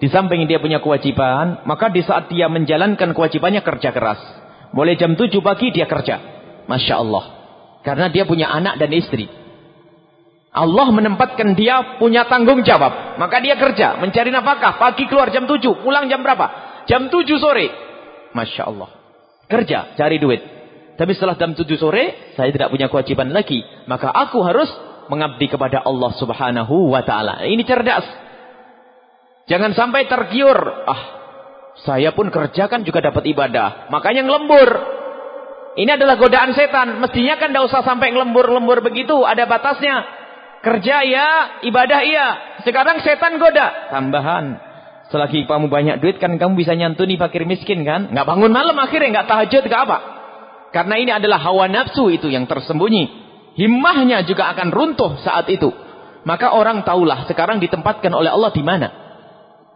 Di samping dia punya kewajiban, maka di saat dia menjalankan kewajibannya kerja keras. Mulai jam 7 pagi dia kerja. Masya Allah. Karena dia punya anak dan istri. Allah menempatkan dia punya tanggung jawab. Maka dia kerja, mencari nafkah. Pagi keluar jam 7, pulang jam berapa? Jam 7 sore. Masya Allah. Kerja, cari duit. Tapi setelah jam 7 sore, saya tidak punya kewajiban lagi. Maka aku harus mengabdi kepada Allah subhanahu wa ta'ala. Ini cerdas. Jangan sampai tergiur. Ah, saya pun kerja kan juga dapat ibadah. Makanya ngelembur. Ini adalah godaan setan. Mestinya kan tidak usah sampai ngelembur-lembur begitu. Ada batasnya. Kerja ya, ibadah iya. Sekarang setan goda. Tambahan. Selagi kamu banyak duit kan kamu bisa nyantuni fakir miskin kan. Nggak bangun malam akhirnya nggak tahajud nggak apa. Karena ini adalah hawa nafsu itu yang tersembunyi. Himmahnya juga akan runtuh saat itu. Maka orang tahulah sekarang ditempatkan oleh Allah di mana.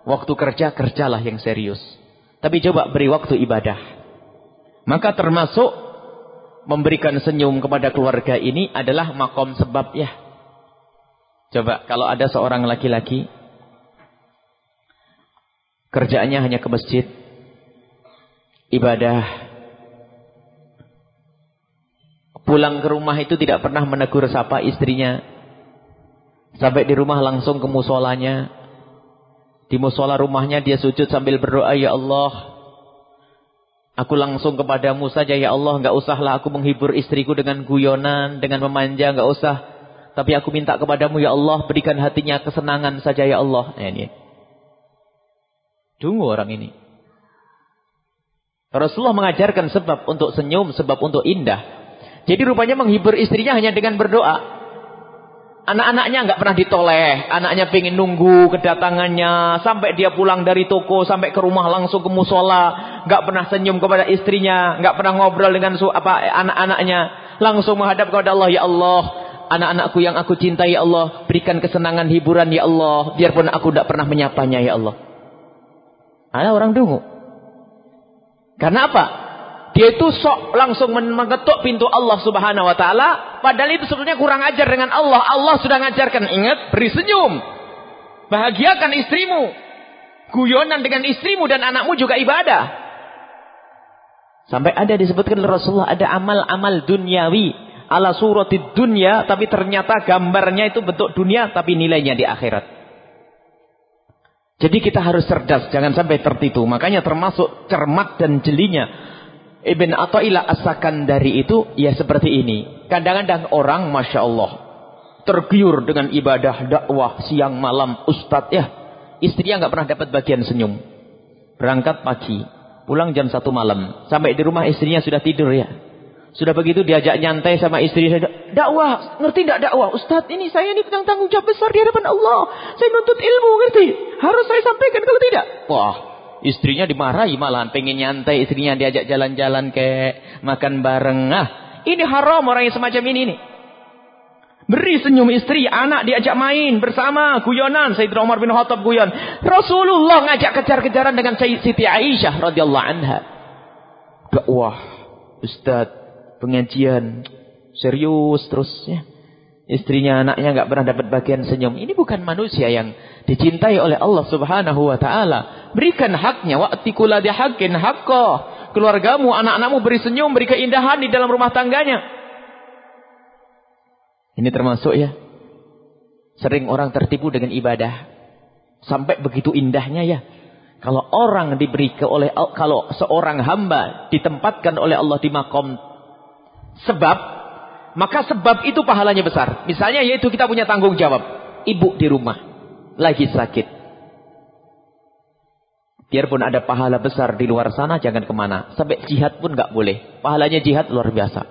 Waktu kerja, kerjalah yang serius. Tapi coba beri waktu ibadah. Maka termasuk memberikan senyum kepada keluarga ini adalah makom sebab ya. Coba kalau ada seorang laki-laki kerjaannya hanya ke masjid, ibadah, pulang ke rumah itu tidak pernah menegur sapa istrinya, sampai di rumah langsung ke musolanya, di musola rumahnya dia sujud sambil berdoa, ya Allah, Aku langsung kepadamu saja ya Allah, enggak usahlah aku menghibur istriku dengan guyonan, dengan memanja, enggak usah. Tapi aku minta kepadamu ya Allah, berikan hatinya kesenangan saja ya Allah. Nah, ini. Tunggu orang ini. Rasulullah mengajarkan sebab untuk senyum, sebab untuk indah. Jadi rupanya menghibur istrinya hanya dengan berdoa. Anak-anaknya nggak pernah ditoleh. Anaknya pengen nunggu kedatangannya. Sampai dia pulang dari toko. Sampai ke rumah langsung ke musola. nggak pernah senyum kepada istrinya. nggak pernah ngobrol dengan apa anak-anaknya. Langsung menghadap kepada Allah. Ya Allah anak-anakku yang aku cintai ya Allah, berikan kesenangan hiburan ya Allah, biarpun aku tidak pernah menyapanya ya Allah. Ada orang dungu. Karena apa? Dia itu sok langsung mengetuk pintu Allah subhanahu wa ta'ala. Padahal itu sebetulnya kurang ajar dengan Allah. Allah sudah mengajarkan. Ingat, beri senyum. Bahagiakan istrimu. Guyonan dengan istrimu dan anakmu juga ibadah. Sampai ada disebutkan Rasulullah ada amal-amal duniawi ala suratid dunya tapi ternyata gambarnya itu bentuk dunia tapi nilainya di akhirat. Jadi kita harus cerdas, jangan sampai tertipu. Makanya termasuk cermat dan jelinya Ibn Atta'illah asakan dari itu ya seperti ini. Kadang-kadang orang Masya Allah tergiur dengan ibadah dakwah siang malam ustadz ya. Istrinya nggak pernah dapat bagian senyum. Berangkat pagi, pulang jam satu malam. Sampai di rumah istrinya sudah tidur ya. Sudah begitu diajak nyantai sama istri saya. Dakwah, ngerti tidak dakwah? Ustadz ini saya ini tentang tanggung jawab besar di hadapan Allah. Saya nuntut ilmu, ngerti? Harus saya sampaikan kalau tidak. Wah, istrinya dimarahi malahan. Pengen nyantai istrinya diajak jalan-jalan ke makan bareng. Nah, ini haram orang yang semacam ini nih. Beri senyum istri, anak diajak main bersama guyonan. Sayyidina Umar bin Khattab guyon. Rasulullah ngajak kejar-kejaran dengan Siti Aisyah radhiyallahu anha. Dakwah, Ustadz pengajian serius terus ya. Istrinya, anaknya nggak pernah dapat bagian senyum. Ini bukan manusia yang dicintai oleh Allah Subhanahu wa taala. Berikan haknya wa'tikula haqqin haqqah. keluargamu, anak-anakmu beri senyum, beri keindahan di dalam rumah tangganya. Ini termasuk ya. Sering orang tertipu dengan ibadah. Sampai begitu indahnya ya. Kalau orang diberi ke oleh kalau seorang hamba ditempatkan oleh Allah di makom sebab, maka sebab itu pahalanya besar. Misalnya yaitu kita punya tanggung jawab. Ibu di rumah lagi sakit. Biarpun ada pahala besar di luar sana, jangan ke mana. Sampai jihad pun nggak boleh. Pahalanya jihad luar biasa.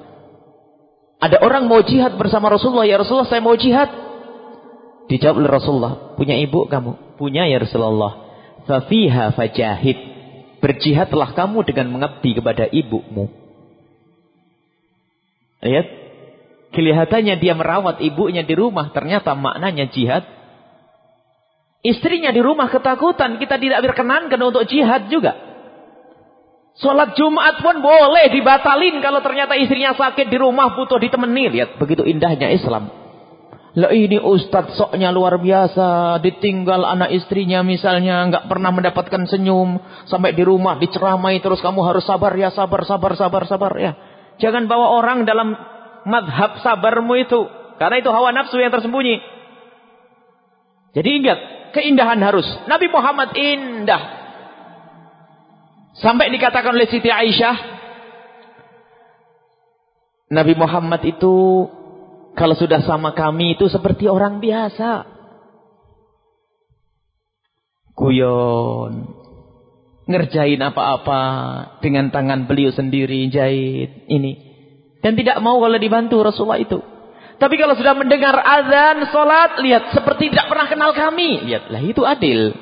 Ada orang mau jihad bersama Rasulullah. Ya Rasulullah, saya mau jihad. Dijawab oleh Rasulullah. Punya ibu kamu? Punya ya Rasulullah. Fafiha fajahid. Berjihadlah kamu dengan mengabdi kepada ibumu. Lihat. Kelihatannya dia merawat ibunya di rumah. Ternyata maknanya jihad. Istrinya di rumah ketakutan. Kita tidak berkenankan untuk jihad juga. Sholat Jumat pun boleh dibatalin kalau ternyata istrinya sakit di rumah butuh ditemani. Lihat begitu indahnya Islam. Lah ini ustadz soknya luar biasa. Ditinggal anak istrinya misalnya. nggak pernah mendapatkan senyum. Sampai di rumah diceramai terus. Kamu harus sabar ya. Sabar, sabar, sabar, sabar ya. Jangan bawa orang dalam madhab sabarmu itu. Karena itu hawa nafsu yang tersembunyi. Jadi ingat. Keindahan harus. Nabi Muhammad indah. Sampai dikatakan oleh Siti Aisyah. Nabi Muhammad itu kalau sudah sama kami itu seperti orang biasa. Guyon. Ngerjain apa-apa. Dengan tangan beliau sendiri jahit. Ini. Dan tidak mau kalau dibantu Rasulullah itu. Tapi kalau sudah mendengar azan, sholat, lihat. Seperti tidak pernah kenal kami. Lihatlah itu adil.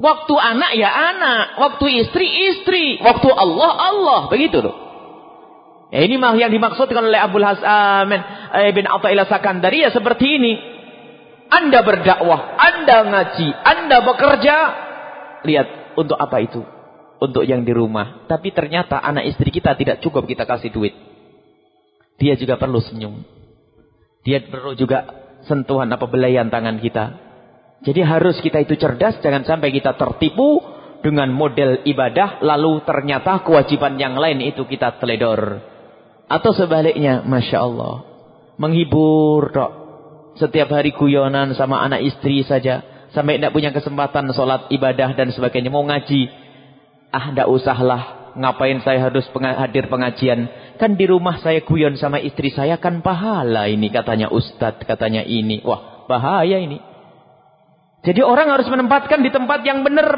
Waktu anak ya anak. Waktu istri, istri. Waktu Allah, Allah. Begitu loh. Ya, ini mah yang dimaksudkan oleh Abu Hasan eh, bin Athaillah Sakandari ya seperti ini. Anda berdakwah, Anda ngaji, Anda bekerja. Lihat, untuk apa itu? Untuk yang di rumah. Tapi ternyata anak istri kita tidak cukup kita kasih duit. Dia juga perlu senyum. Dia perlu juga sentuhan apa belayan tangan kita. Jadi harus kita itu cerdas, jangan sampai kita tertipu dengan model ibadah, lalu ternyata kewajiban yang lain itu kita teledor. Atau sebaliknya, Masya Allah. Menghibur dok. Setiap hari guyonan sama anak istri saja. Sampai tidak punya kesempatan sholat ibadah dan sebagainya. Mau ngaji. Ah, tidak usahlah. Ngapain saya harus hadir pengajian. Kan di rumah saya guyon sama istri saya kan pahala ini. Katanya ustadz, katanya ini. Wah, bahaya ini. Jadi orang harus menempatkan di tempat yang benar.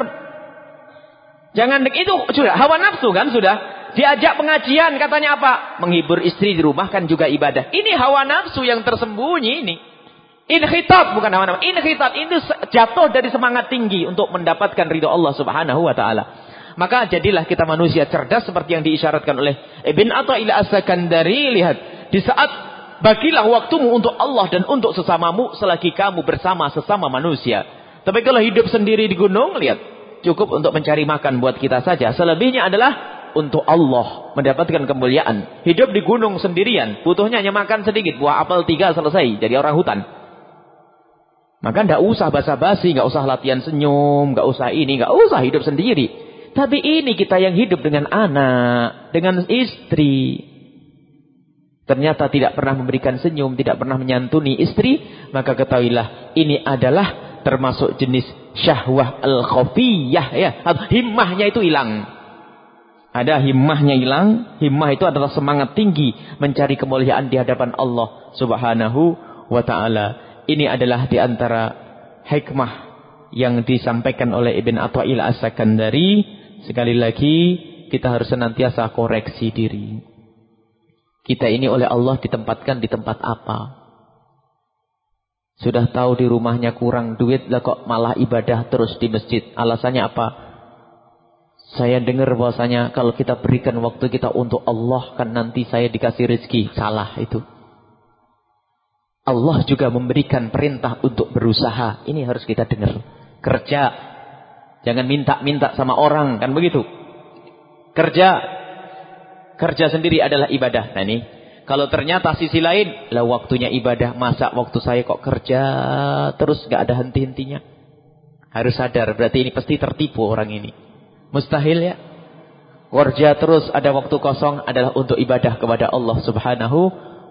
Jangan itu sudah hawa nafsu kan sudah. Diajak pengajian katanya apa? Menghibur istri di rumah kan juga ibadah. Ini hawa nafsu yang tersembunyi ini. Inhitab bukan hawa nafsu. Inhitab ini jatuh dari semangat tinggi untuk mendapatkan ridho Allah Subhanahu wa taala. Maka jadilah kita manusia cerdas seperti yang diisyaratkan oleh Ibn Athaillah As-Sakandari. Lihat, di saat bagilah waktumu untuk Allah dan untuk sesamamu selagi kamu bersama sesama manusia. Tapi kalau hidup sendiri di gunung, lihat, cukup untuk mencari makan buat kita saja. Selebihnya adalah untuk Allah mendapatkan kemuliaan. Hidup di gunung sendirian, butuhnya hanya makan sedikit, buah apel tiga selesai, jadi orang hutan. Maka tidak usah basa-basi, nggak usah latihan senyum, nggak usah ini, nggak usah hidup sendiri. Tapi ini kita yang hidup dengan anak, dengan istri. Ternyata tidak pernah memberikan senyum, tidak pernah menyantuni istri, maka ketahuilah ini adalah termasuk jenis syahwah al-khafiyah ya. Himmahnya itu hilang. Ada himmahnya hilang. Himmah itu adalah semangat tinggi mencari kemuliaan di hadapan Allah Subhanahu wa taala. Ini adalah di antara hikmah yang disampaikan oleh Ibn Atwa'il As-Sakandari. Sekali lagi kita harus senantiasa koreksi diri. Kita ini oleh Allah ditempatkan di tempat apa? Sudah tahu di rumahnya kurang duit lah kok malah ibadah terus di masjid. Alasannya apa? Saya dengar bahwasanya kalau kita berikan waktu kita untuk Allah kan nanti saya dikasih rezeki. Salah itu. Allah juga memberikan perintah untuk berusaha. Ini harus kita dengar. Kerja. Jangan minta-minta sama orang. Kan begitu. Kerja. Kerja sendiri adalah ibadah. Nah ini. Kalau ternyata sisi lain. Lah waktunya ibadah. Masa waktu saya kok kerja. Terus gak ada henti-hentinya. Harus sadar. Berarti ini pasti tertipu orang ini. Mustahil ya? Kerja terus ada waktu kosong adalah untuk ibadah kepada Allah Subhanahu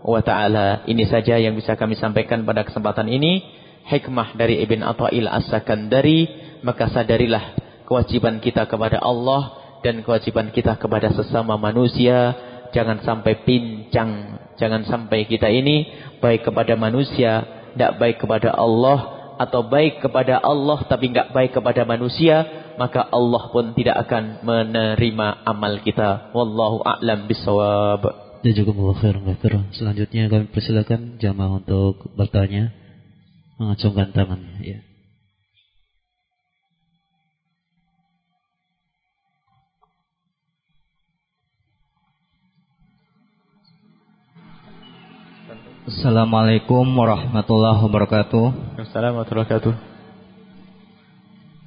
wa taala. Ini saja yang bisa kami sampaikan pada kesempatan ini. Hikmah dari Ibn Atha'il As-Sakandari, maka sadarilah kewajiban kita kepada Allah dan kewajiban kita kepada sesama manusia. Jangan sampai pincang, jangan sampai kita ini baik kepada manusia, tidak baik kepada Allah atau baik kepada Allah tapi tidak baik kepada manusia maka Allah pun tidak akan menerima amal kita. Wallahu a'lam bisawab. Jazakumullah khairan Selanjutnya kami persilakan jamaah untuk bertanya. Mengacungkan tangannya. Ya. Assalamualaikum warahmatullahi wabarakatuh. Assalamualaikum warahmatullahi wabarakatuh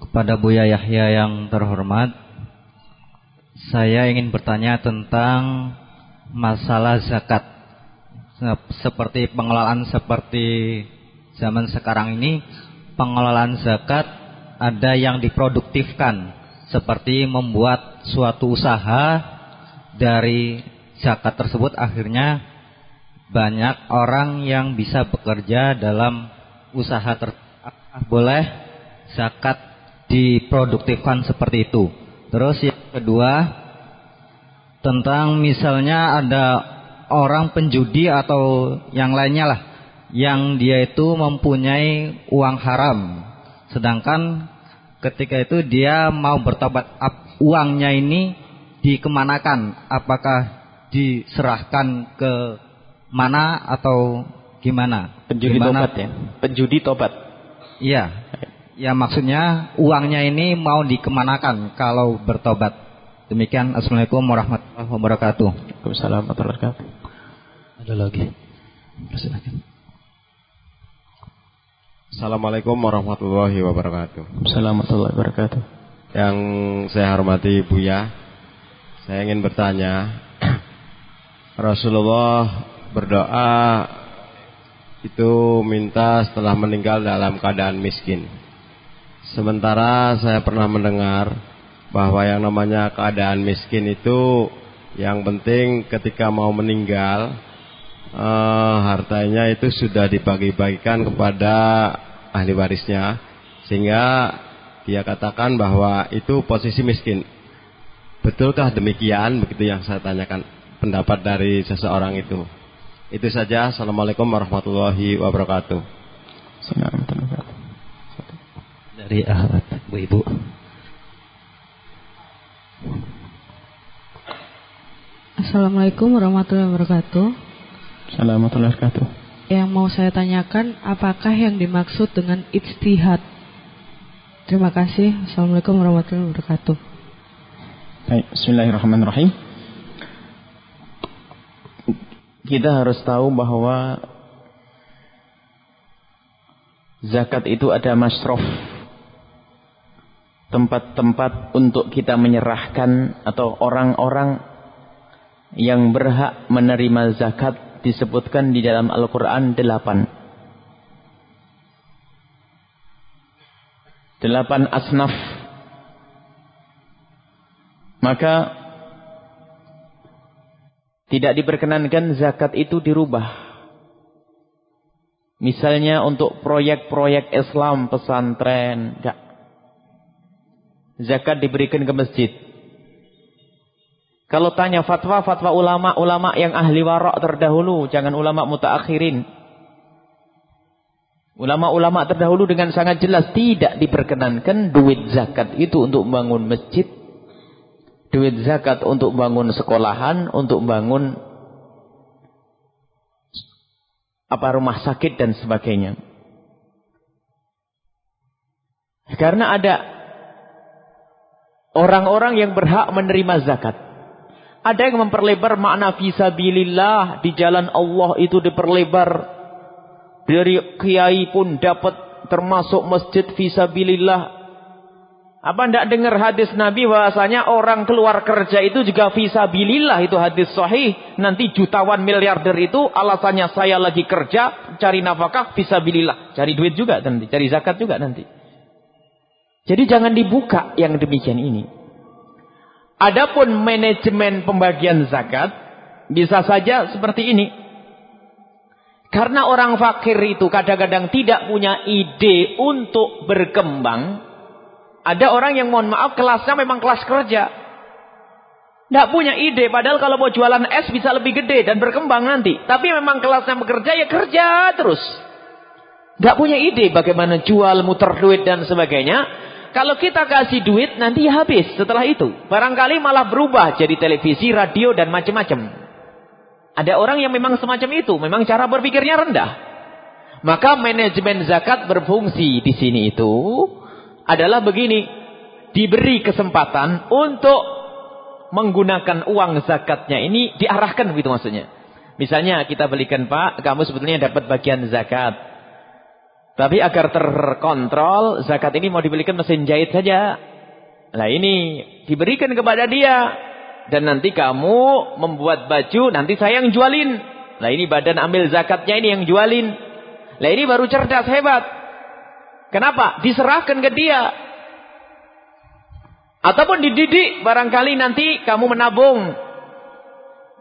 kepada Buya Yahya yang terhormat, saya ingin bertanya tentang masalah zakat. Seperti pengelolaan seperti zaman sekarang ini, pengelolaan zakat ada yang diproduktifkan, seperti membuat suatu usaha dari zakat tersebut akhirnya banyak orang yang bisa bekerja dalam usaha tersebut. Boleh zakat diproduktifkan seperti itu. Terus yang kedua tentang misalnya ada orang penjudi atau yang lainnya lah yang dia itu mempunyai uang haram sedangkan ketika itu dia mau bertobat uangnya ini dikemanakan apakah diserahkan ke mana atau gimana penjudi gimana? tobat ya penjudi tobat iya Ya maksudnya uangnya ini mau dikemanakan kalau bertobat. Demikian Assalamualaikum warahmatullahi wabarakatuh. Waalaikumsalam warahmatullahi wabarakatuh. Ada lagi. Silakan. Assalamualaikum warahmatullahi wabarakatuh. Assalamualaikum warahmatullahi wabarakatuh. Yang saya hormati Buya, saya ingin bertanya, Rasulullah berdoa itu minta setelah meninggal dalam keadaan miskin. Sementara saya pernah mendengar bahwa yang namanya keadaan miskin itu yang penting ketika mau meninggal eh, hartanya itu sudah dibagi-bagikan kepada ahli warisnya sehingga dia katakan bahwa itu posisi miskin. Betulkah demikian? Begitu yang saya tanyakan pendapat dari seseorang itu. Itu saja. Assalamualaikum warahmatullahi wabarakatuh. Assalamualaikum dari Ahmad Bu Ibu. Assalamualaikum warahmatullahi wabarakatuh. Assalamualaikum warahmatullahi wabarakatuh. Yang mau saya tanyakan, apakah yang dimaksud dengan ijtihad? Terima kasih. Assalamualaikum warahmatullahi wabarakatuh. Baik, Bismillahirrahmanirrahim. Kita harus tahu bahwa zakat itu ada masrof tempat-tempat untuk kita menyerahkan atau orang-orang yang berhak menerima zakat disebutkan di dalam Al-Quran delapan. Delapan asnaf. Maka tidak diperkenankan zakat itu dirubah. Misalnya untuk proyek-proyek Islam pesantren, enggak zakat diberikan ke masjid. Kalau tanya fatwa, fatwa ulama, ulama yang ahli warok terdahulu, jangan ulama mutaakhirin. Ulama-ulama terdahulu dengan sangat jelas tidak diperkenankan duit zakat itu untuk membangun masjid. Duit zakat untuk bangun sekolahan, untuk bangun apa rumah sakit dan sebagainya. Karena ada Orang-orang yang berhak menerima zakat. Ada yang memperlebar makna visabilillah di jalan Allah itu diperlebar. Dari kiai pun dapat termasuk masjid visabilillah. Apa tidak dengar hadis Nabi bahasanya orang keluar kerja itu juga visabilillah itu hadis sahih. Nanti jutawan miliarder itu alasannya saya lagi kerja cari nafkah visabilillah. Cari duit juga nanti, cari zakat juga nanti. Jadi jangan dibuka yang demikian ini. Adapun manajemen pembagian zakat bisa saja seperti ini. Karena orang fakir itu kadang-kadang tidak punya ide untuk berkembang. Ada orang yang mohon maaf kelasnya memang kelas kerja. Tidak punya ide. Padahal kalau mau jualan es bisa lebih gede dan berkembang nanti. Tapi memang kelasnya bekerja ya kerja terus. Tidak punya ide bagaimana jual, muter duit dan sebagainya. Kalau kita kasih duit nanti ya habis setelah itu. Barangkali malah berubah jadi televisi, radio dan macam-macam. Ada orang yang memang semacam itu, memang cara berpikirnya rendah. Maka manajemen zakat berfungsi di sini itu adalah begini. Diberi kesempatan untuk menggunakan uang zakatnya ini diarahkan begitu maksudnya. Misalnya kita belikan Pak, kamu sebetulnya dapat bagian zakat. Tapi agar terkontrol, zakat ini mau dibelikan mesin jahit saja. Nah ini diberikan kepada dia. Dan nanti kamu membuat baju, nanti saya yang jualin. Nah ini badan ambil zakatnya ini yang jualin. Nah ini baru cerdas, hebat. Kenapa? Diserahkan ke dia. Ataupun dididik, barangkali nanti kamu menabung.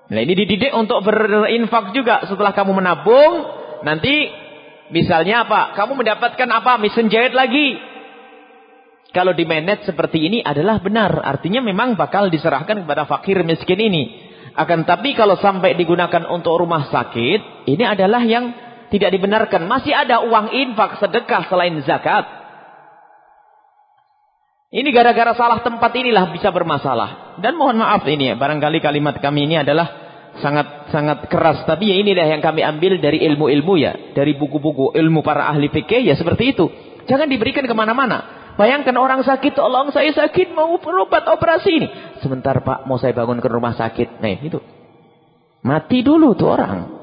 Nah ini dididik untuk berinfak juga. Setelah kamu menabung, nanti Misalnya apa? Kamu mendapatkan apa? Mesin jahit lagi. Kalau di manage seperti ini adalah benar. Artinya memang bakal diserahkan kepada fakir miskin ini. Akan tapi kalau sampai digunakan untuk rumah sakit. Ini adalah yang tidak dibenarkan. Masih ada uang infak sedekah selain zakat. Ini gara-gara salah tempat inilah bisa bermasalah. Dan mohon maaf ini ya. Barangkali kalimat kami ini adalah sangat sangat keras tapi ya inilah yang kami ambil dari ilmu-ilmu ya dari buku-buku ilmu para ahli fikih ya seperti itu jangan diberikan ke mana-mana bayangkan orang sakit tolong saya sakit mau berobat operasi ini sebentar pak mau saya bangun ke rumah sakit nah itu mati dulu tuh orang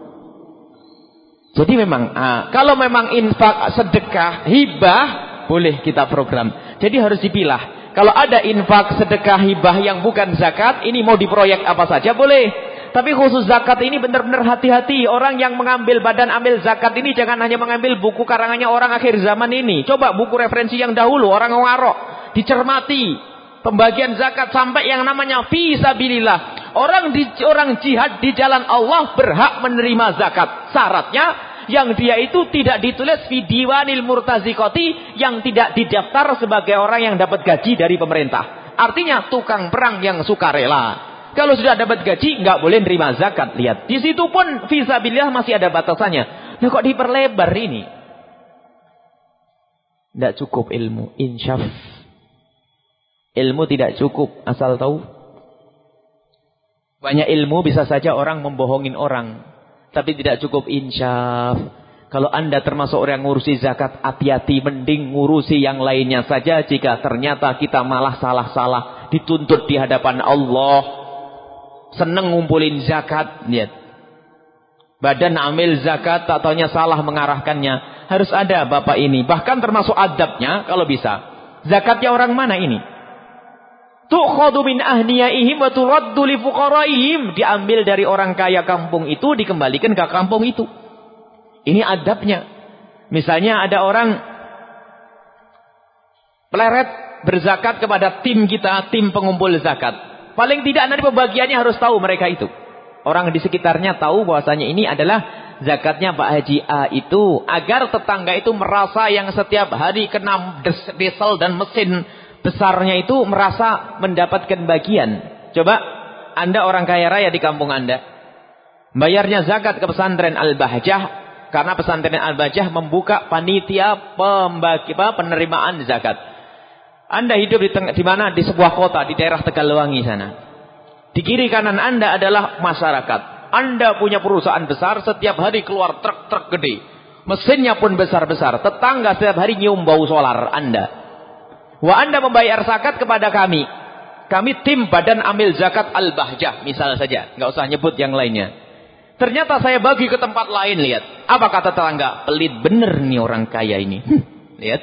jadi memang ah, kalau memang infak sedekah hibah boleh kita program jadi harus dipilah kalau ada infak sedekah hibah yang bukan zakat ini mau diproyek apa saja boleh tapi khusus zakat ini benar-benar hati-hati. Orang yang mengambil badan ambil zakat ini jangan hanya mengambil buku karangannya orang akhir zaman ini. Coba buku referensi yang dahulu orang ngarok. Dicermati. Pembagian zakat sampai yang namanya fisabilillah. Orang di, orang jihad di jalan Allah berhak menerima zakat. Syaratnya yang dia itu tidak ditulis vidiwanil murtazikoti yang tidak didaftar sebagai orang yang dapat gaji dari pemerintah. Artinya tukang perang yang sukarela. Kalau sudah dapat gaji, nggak boleh nerima zakat. Lihat, di situ pun visabilillah masih ada batasannya. Nah kok diperlebar ini? Tidak cukup ilmu, insyaf. Ilmu tidak cukup, asal tahu. Banyak ilmu bisa saja orang membohongin orang. Tapi tidak cukup insyaf. Kalau anda termasuk orang yang ngurusi zakat, hati-hati mending ngurusi yang lainnya saja. Jika ternyata kita malah salah-salah. Dituntut di hadapan Allah seneng ngumpulin zakat, lihat. Badan amil zakat, tak taunya salah mengarahkannya. Harus ada bapak ini. Bahkan termasuk adabnya, kalau bisa. Zakatnya orang mana ini? Tu'khadu min ahniyaihim wa turaddu li fuqaraihim. Diambil dari orang kaya kampung itu, dikembalikan ke kampung itu. Ini adabnya. Misalnya ada orang peleret berzakat kepada tim kita, tim pengumpul zakat. Paling tidak nanti pembagiannya harus tahu mereka itu. Orang di sekitarnya tahu bahwasanya ini adalah zakatnya Pak Haji A itu. Agar tetangga itu merasa yang setiap hari kena diesel dan mesin besarnya itu merasa mendapatkan bagian. Coba Anda orang kaya raya di kampung Anda. Bayarnya zakat ke pesantren Al-Bahjah. Karena pesantren Al-Bahjah membuka panitia pembagi, penerimaan zakat. Anda hidup di, di mana? Di sebuah kota, di daerah Tegalwangi sana. Di kiri kanan Anda adalah masyarakat. Anda punya perusahaan besar, setiap hari keluar truk-truk gede. Mesinnya pun besar-besar. Tetangga setiap hari nyium bau solar Anda. Wah Anda membayar zakat kepada kami. Kami tim badan amil zakat Al-Bahjah. Misal saja. nggak usah nyebut yang lainnya. Ternyata saya bagi ke tempat lain. Lihat. Apa kata tetangga? Pelit bener nih orang kaya ini. Lihat.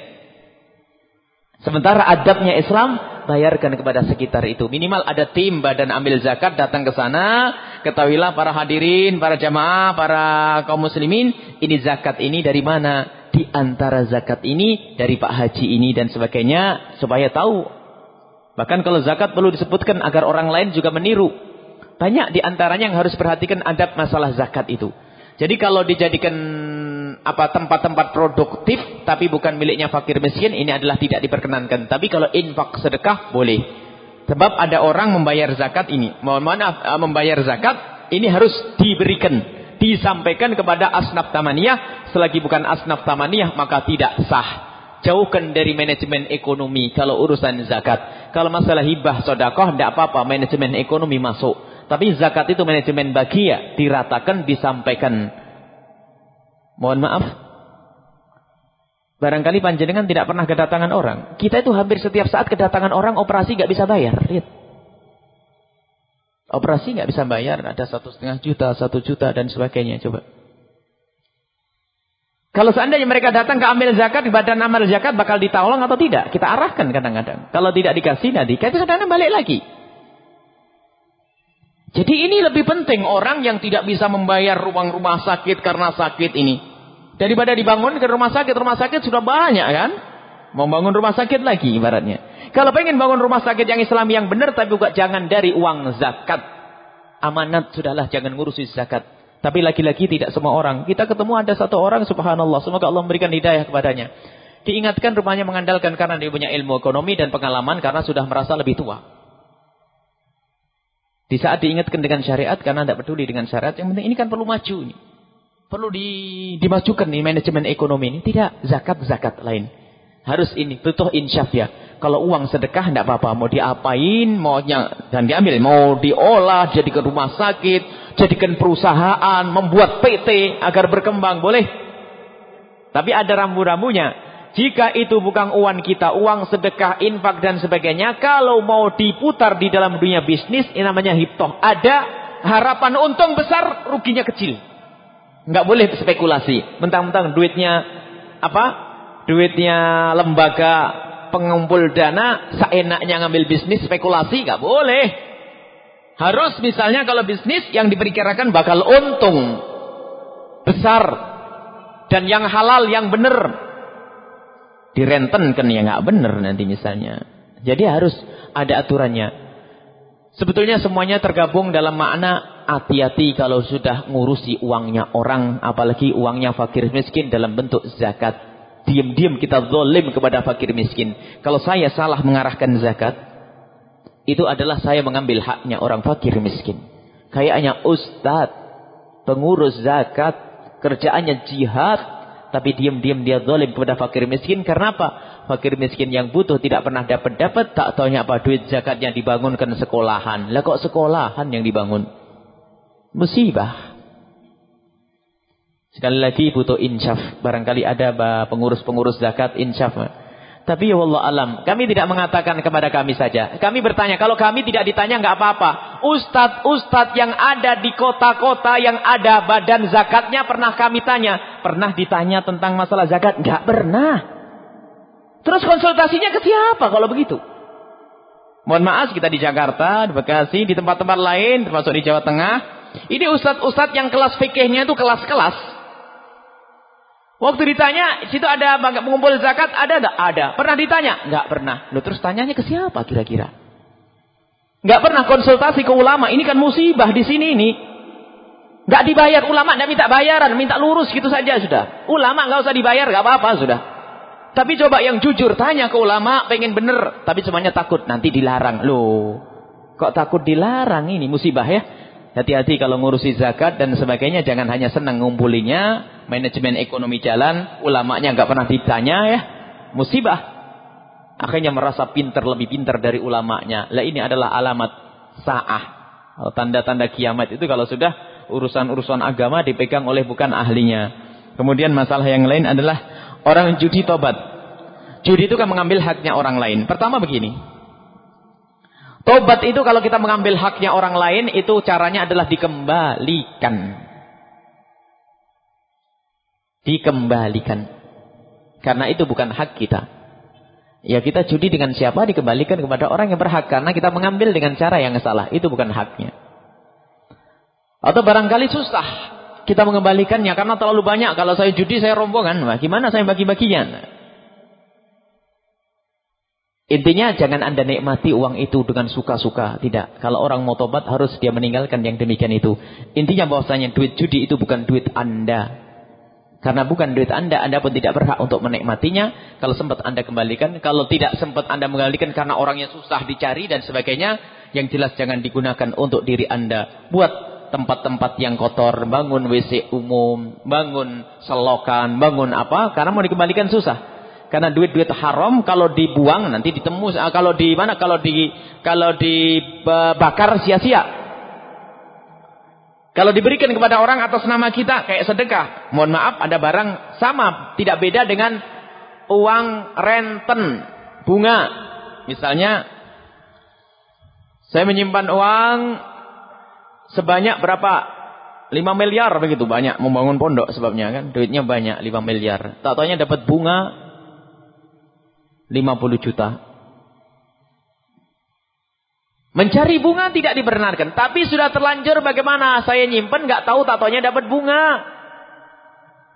Sementara adabnya Islam, bayarkan kepada sekitar itu. Minimal ada tim badan ambil zakat datang ke sana. Ketahuilah para hadirin, para jamaah, para kaum muslimin. Ini zakat ini dari mana? Di antara zakat ini, dari Pak Haji ini dan sebagainya. Supaya tahu. Bahkan kalau zakat perlu disebutkan agar orang lain juga meniru. Banyak di antaranya yang harus perhatikan adab masalah zakat itu. Jadi kalau dijadikan apa tempat-tempat produktif tapi bukan miliknya fakir miskin ini adalah tidak diperkenankan. Tapi kalau infak sedekah boleh. Sebab ada orang membayar zakat ini. Mohon maaf eh, membayar zakat ini harus diberikan, disampaikan kepada asnaf tamaniyah. Selagi bukan asnaf tamaniyah maka tidak sah. Jauhkan dari manajemen ekonomi kalau urusan zakat. Kalau masalah hibah sodakoh, tidak apa-apa. Manajemen ekonomi masuk. Tapi zakat itu manajemen bagia. Diratakan, disampaikan. Mohon maaf. Barangkali panjenengan tidak pernah kedatangan orang. Kita itu hampir setiap saat kedatangan orang operasi gak bisa bayar. Lihat. Operasi gak bisa bayar. Ada satu setengah juta, satu juta dan sebagainya. Coba. Kalau seandainya mereka datang ke ambil zakat, badan amal zakat bakal ditolong atau tidak? Kita arahkan kadang-kadang. Kalau tidak dikasih nanti, kadang-kadang balik lagi. Jadi ini lebih penting orang yang tidak bisa membayar ruang rumah sakit karena sakit ini. Daripada dibangun ke rumah sakit, rumah sakit sudah banyak kan? Mau bangun rumah sakit lagi ibaratnya. Kalau pengen bangun rumah sakit yang Islam yang benar, tapi juga jangan dari uang zakat. Amanat sudahlah, jangan ngurusi zakat. Tapi laki-laki tidak semua orang. Kita ketemu ada satu orang subhanallah. Semoga Allah memberikan hidayah kepadanya. Diingatkan rumahnya mengandalkan karena dia punya ilmu ekonomi dan pengalaman karena sudah merasa lebih tua. Di saat diingatkan dengan syariat karena tidak peduli dengan syariat. Yang penting ini kan perlu maju. Ini. Perlu di, dimajukan nih manajemen ekonomi ini. Tidak zakat-zakat lain. Harus ini. Butuh insyaf ya. Kalau uang sedekah tidak apa-apa. Mau diapain. Mau dan diambil. Mau diolah. Jadi ke rumah sakit jadikan perusahaan, membuat PT agar berkembang, boleh. Tapi ada rambu-rambunya. Jika itu bukan uang kita, uang sedekah, infak dan sebagainya, kalau mau diputar di dalam dunia bisnis, ini namanya hiptoh. Ada harapan untung besar, ruginya kecil. Enggak boleh spekulasi. Mentang-mentang duitnya apa? Duitnya lembaga pengumpul dana, seenaknya ngambil bisnis spekulasi, enggak boleh. Harus misalnya kalau bisnis yang diperkirakan bakal untung besar dan yang halal yang benar direntenkan ya nggak benar nanti misalnya. Jadi harus ada aturannya. Sebetulnya semuanya tergabung dalam makna hati-hati kalau sudah ngurusi uangnya orang, apalagi uangnya fakir miskin dalam bentuk zakat. Diam-diam kita zolim kepada fakir miskin. Kalau saya salah mengarahkan zakat, itu adalah saya mengambil haknya orang fakir miskin. Kayaknya ustadz, pengurus zakat, kerjaannya jihad, tapi diam-diam dia zalim kepada fakir miskin. Karena apa? Fakir miskin yang butuh tidak pernah dapat-dapat, tak taunya apa duit zakatnya dibangunkan sekolahan. Lah kok sekolahan yang dibangun? Musibah. Sekali lagi butuh insyaf. Barangkali ada pengurus-pengurus zakat insyaf. Tapi ya Allah alam, kami tidak mengatakan kepada kami saja. Kami bertanya, kalau kami tidak ditanya nggak apa-apa. Ustadz-ustadz yang ada di kota-kota yang ada badan zakatnya pernah kami tanya. Pernah ditanya tentang masalah zakat? Nggak pernah. Terus konsultasinya ke siapa kalau begitu? Mohon maaf kita di Jakarta, di Bekasi, di tempat-tempat lain, termasuk di Jawa Tengah. Ini ustadz-ustadz yang kelas fikihnya itu kelas-kelas. Waktu ditanya, situ ada mengumpul zakat, ada enggak? Ada. Pernah ditanya? Enggak pernah. Loh, terus tanyanya ke siapa kira-kira? Enggak pernah konsultasi ke ulama. Ini kan musibah di sini ini. Enggak dibayar ulama, enggak minta bayaran, minta lurus gitu saja sudah. Ulama enggak usah dibayar, enggak apa-apa sudah. Tapi coba yang jujur tanya ke ulama, pengen bener, tapi semuanya takut nanti dilarang. Loh, kok takut dilarang ini musibah ya? Hati-hati kalau ngurusi zakat dan sebagainya jangan hanya senang ngumpulinya, manajemen ekonomi jalan, ulamanya nggak pernah ditanya ya. Musibah. Akhirnya merasa pinter lebih pinter dari ulamanya. Lah ini adalah alamat sa'ah. Tanda-tanda kiamat itu kalau sudah urusan-urusan agama dipegang oleh bukan ahlinya. Kemudian masalah yang lain adalah orang judi tobat. Judi itu kan mengambil haknya orang lain. Pertama begini. Tobat itu kalau kita mengambil haknya orang lain, itu caranya adalah dikembalikan. Dikembalikan. Karena itu bukan hak kita. Ya kita judi dengan siapa dikembalikan kepada orang yang berhak. Karena kita mengambil dengan cara yang salah. Itu bukan haknya. Atau barangkali susah kita mengembalikannya. Karena terlalu banyak. Kalau saya judi saya rombongan. Nah, gimana saya bagi-baginya? Intinya jangan anda nikmati uang itu dengan suka-suka. Tidak. Kalau orang mau tobat harus dia meninggalkan yang demikian itu. Intinya bahwasanya duit judi itu bukan duit anda. Karena bukan duit anda, anda pun tidak berhak untuk menikmatinya. Kalau sempat anda kembalikan. Kalau tidak sempat anda mengembalikan karena orangnya susah dicari dan sebagainya. Yang jelas jangan digunakan untuk diri anda. Buat tempat-tempat yang kotor. Bangun WC umum. Bangun selokan. Bangun apa. Karena mau dikembalikan susah. Karena duit-duit haram kalau dibuang nanti ditemu ah, kalau di mana kalau di kalau dibakar sia-sia. Kalau diberikan kepada orang atas nama kita kayak sedekah. Mohon maaf ada barang sama, tidak beda dengan uang renten bunga. Misalnya saya menyimpan uang sebanyak berapa? 5 miliar begitu banyak membangun pondok sebabnya kan duitnya banyak 5 miliar. Tak taunya dapat bunga 50 juta. Mencari bunga tidak dibenarkan. Tapi sudah terlanjur bagaimana? Saya nyimpen nggak tahu tatonya dapat bunga.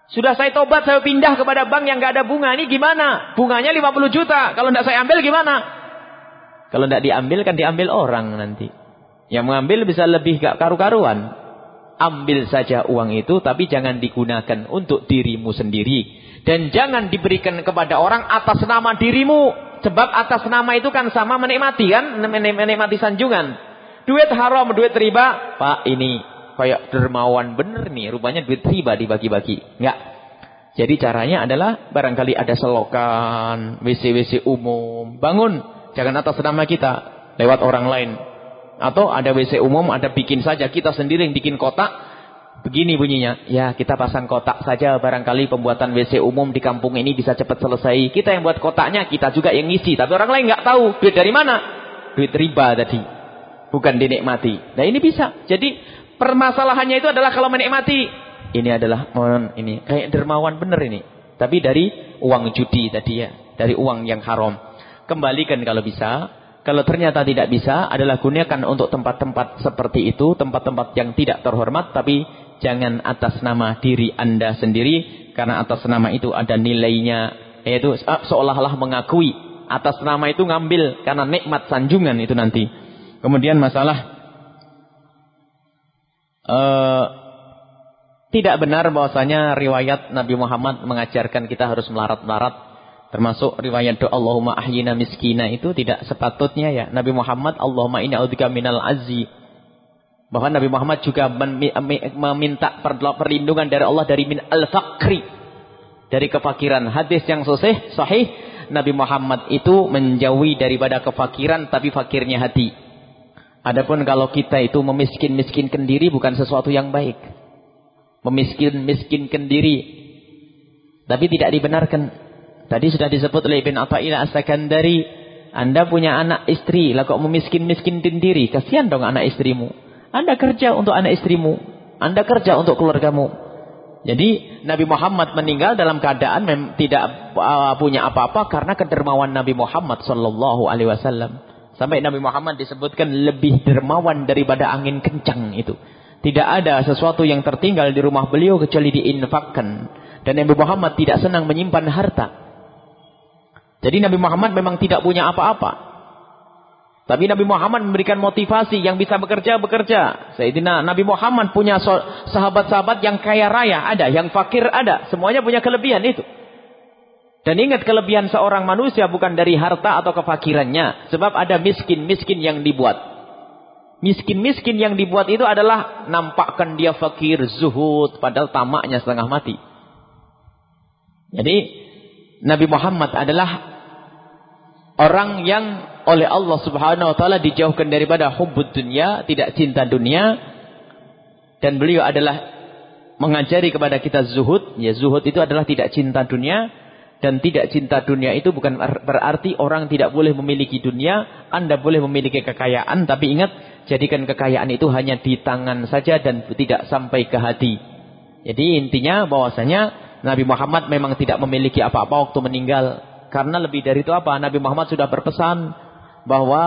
Sudah saya tobat, saya pindah kepada bank yang nggak ada bunga. Ini gimana? Bunganya 50 juta. Kalau tidak saya ambil gimana? Kalau tidak diambil kan diambil orang nanti. Yang mengambil bisa lebih gak karu-karuan. Ambil saja uang itu tapi jangan digunakan untuk dirimu sendiri. Dan jangan diberikan kepada orang atas nama dirimu. Sebab atas nama itu kan sama menikmati kan. Menikmati sanjungan. Duit haram, duit riba. Pak ini kayak dermawan bener nih. Rupanya duit riba dibagi-bagi. Enggak. Jadi caranya adalah barangkali ada selokan. WC-WC umum. Bangun. Jangan atas nama kita. Lewat orang lain. Atau ada WC umum, ada bikin saja. Kita sendiri yang bikin kotak Begini bunyinya, ya kita pasang kotak saja barangkali pembuatan WC umum di kampung ini bisa cepat selesai. Kita yang buat kotaknya, kita juga yang ngisi. Tapi orang lain nggak tahu duit dari mana. Duit riba tadi. Bukan dinikmati. Nah ini bisa. Jadi permasalahannya itu adalah kalau menikmati. Ini adalah mohon ini kayak dermawan bener ini. Tapi dari uang judi tadi ya. Dari uang yang haram. Kembalikan kalau bisa. Kalau ternyata tidak bisa, adalah gunakan untuk tempat-tempat seperti itu, tempat-tempat yang tidak terhormat, tapi jangan atas nama diri anda sendiri karena atas nama itu ada nilainya yaitu seolah-olah mengakui atas nama itu ngambil karena nikmat sanjungan itu nanti. Kemudian masalah uh, tidak benar bahwasanya riwayat Nabi Muhammad mengajarkan kita harus melarat-melarat termasuk riwayat doa Allahumma ahyina miskina itu tidak sepatutnya ya. Nabi Muhammad Allahumma inna minal azzi bahwa Nabi Muhammad juga meminta perlindungan dari Allah dari min al-faqri. Dari kefakiran. Hadis yang sahih, sahih. Nabi Muhammad itu menjauhi daripada kefakiran tapi fakirnya hati. Adapun kalau kita itu memiskin-miskinkan diri bukan sesuatu yang baik. Memiskin-miskinkan diri. Tapi tidak dibenarkan. Tadi sudah disebut oleh Ibn Atta'ila As-Sakandari. Anda punya anak istri. Lah kok memiskin-miskinkan diri. Kasihan dong anak istrimu. Anda kerja untuk anak istrimu. Anda kerja untuk keluargamu. Jadi Nabi Muhammad meninggal dalam keadaan tidak uh, punya apa-apa karena kedermawan Nabi Muhammad sallallahu alaihi wasallam. Sampai Nabi Muhammad disebutkan lebih dermawan daripada angin kencang itu. Tidak ada sesuatu yang tertinggal di rumah beliau kecuali diinfakkan. Dan Nabi Muhammad tidak senang menyimpan harta. Jadi Nabi Muhammad memang tidak punya apa-apa. Tapi Nabi Muhammad memberikan motivasi yang bisa bekerja, bekerja. Sayyidina Nabi Muhammad punya sahabat-sahabat yang kaya raya, ada. Yang fakir, ada. Semuanya punya kelebihan itu. Dan ingat kelebihan seorang manusia bukan dari harta atau kefakirannya. Sebab ada miskin-miskin yang dibuat. Miskin-miskin yang dibuat itu adalah nampakkan dia fakir, zuhud, padahal tamaknya setengah mati. Jadi Nabi Muhammad adalah orang yang oleh Allah Subhanahu wa taala dijauhkan daripada hubbud dunia, tidak cinta dunia dan beliau adalah mengajari kepada kita zuhud. Ya zuhud itu adalah tidak cinta dunia dan tidak cinta dunia itu bukan berarti orang tidak boleh memiliki dunia, Anda boleh memiliki kekayaan tapi ingat jadikan kekayaan itu hanya di tangan saja dan tidak sampai ke hati. Jadi intinya bahwasanya Nabi Muhammad memang tidak memiliki apa-apa waktu meninggal. Karena lebih dari itu apa? Nabi Muhammad sudah berpesan bahwa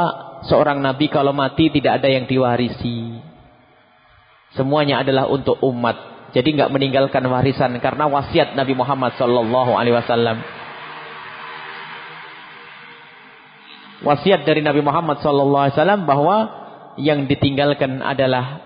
seorang nabi kalau mati tidak ada yang diwarisi. Semuanya adalah untuk umat. Jadi nggak meninggalkan warisan karena wasiat Nabi Muhammad sallallahu alaihi wasallam. wasiat dari Nabi Muhammad SAW bahwa yang ditinggalkan adalah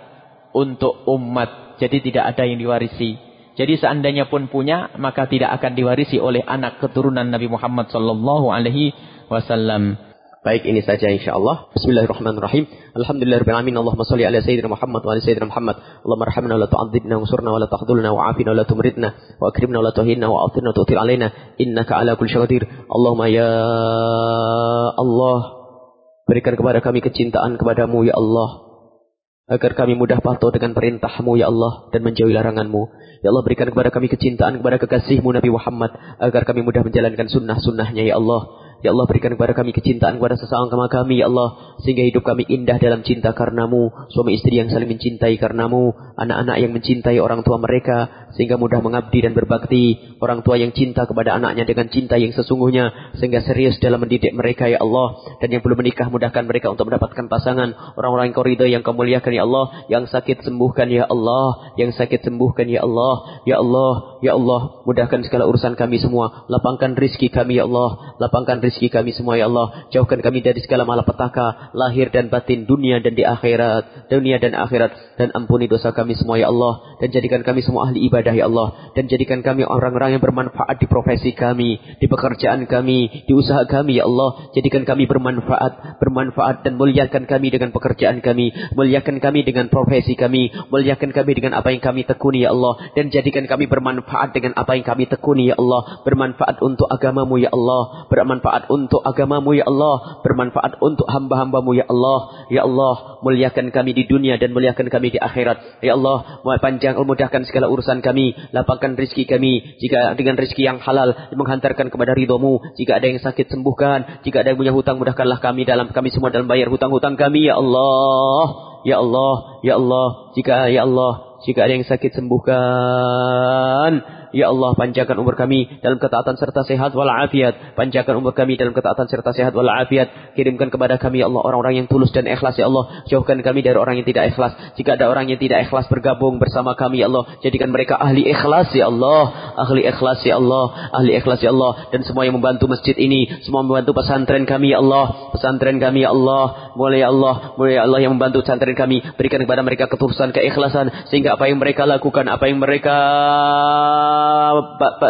untuk umat. Jadi tidak ada yang diwarisi. Jadi seandainya pun punya, maka tidak akan diwarisi oleh anak keturunan Nabi Muhammad sallallahu alaihi wasallam. Baik, ini saja insyaallah. Bismillahirrahmanirrahim. Alhamdulillahirabbil. Allahumma shalli ala sayyidina Muhammad wa ala sayyidina Muhammad. Allahumma arhamna wa la tu'adzibna wansurna wa la takhdhulna wa 'afina wa la tumridna wa akrimna wa la tuhinna wa atina wa tu'til alaina innaka ala kulli syai'in. Allahumma ya Allah berikan kepada kami kecintaan kepadamu ya Allah agar kami mudah patuh dengan perintahmu ya Allah dan menjauhi laranganmu. Ya Allah berikan kepada kami kecintaan kepada kekasihmu Nabi Muhammad agar kami mudah menjalankan sunnah-sunnahnya ya Allah. Ya Allah berikan kepada kami kecintaan kepada sesama kami ya Allah. Sehingga hidup kami indah dalam cinta karenamu. Suami istri yang saling mencintai karenamu. Anak-anak yang mencintai orang tua mereka. Sehingga mudah mengabdi dan berbakti. Orang tua yang cinta kepada anaknya dengan cinta yang sesungguhnya. Sehingga serius dalam mendidik mereka ya Allah. Dan yang belum menikah mudahkan mereka untuk mendapatkan pasangan. Orang-orang yang korido yang kau muliakan ya Allah. Yang sakit sembuhkan ya Allah. Yang sakit sembuhkan ya Allah. Ya Allah. Ya Allah. Mudahkan segala urusan kami semua. Lapangkan rizki kami ya Allah. Lapangkan rizki rezeki kami semua ya Allah. Jauhkan kami dari segala malapetaka, lahir dan batin, dunia dan di akhirat, dunia dan akhirat. Dan ampuni dosa kami semua ya Allah. Dan jadikan kami semua ahli ibadah ya Allah. Dan jadikan kami orang-orang yang bermanfaat di profesi kami, di pekerjaan kami, di usaha kami ya Allah. Jadikan kami bermanfaat, bermanfaat dan muliakan kami dengan pekerjaan kami, muliakan kami dengan profesi kami, muliakan kami dengan apa yang kami tekuni ya Allah. Dan jadikan kami bermanfaat dengan apa yang kami tekuni ya Allah. Bermanfaat untuk agamamu ya Allah. Bermanfaat bermanfaat untuk agamamu ya Allah. Bermanfaat untuk hamba-hambamu ya Allah. Ya Allah, muliakan kami di dunia dan muliakan kami di akhirat. Ya Allah, panjang mudahkan segala urusan kami. Lapangkan rizki kami. Jika dengan rizki yang halal, menghantarkan kepada ridhomu. Jika ada yang sakit, sembuhkan. Jika ada yang punya hutang, mudahkanlah kami dalam kami semua dalam bayar hutang-hutang kami ya Allah. Ya Allah, ya Allah. Jika ya Allah, jika ada yang sakit, sembuhkan. Ya Allah, panjangkan umur kami dalam ketaatan serta sehat walafiat. Panjangkan umur kami dalam ketaatan serta sehat walafiat. Kirimkan kepada kami ya Allah orang-orang yang tulus dan ikhlas ya Allah. Jauhkan kami dari orang yang tidak ikhlas. Jika ada orang yang tidak ikhlas bergabung bersama kami ya Allah, jadikan mereka ahli ikhlas ya Allah. Ahli ikhlas ya Allah. Ahli ikhlas ya Allah dan semua yang membantu masjid ini, semua membantu pesantren kami ya Allah. Pesantren kami ya Allah. Mulai ya Allah, mulai ya Allah yang membantu pesantren kami, berikan kepada mereka ketulusan, keikhlasan sehingga apa yang mereka lakukan, apa yang mereka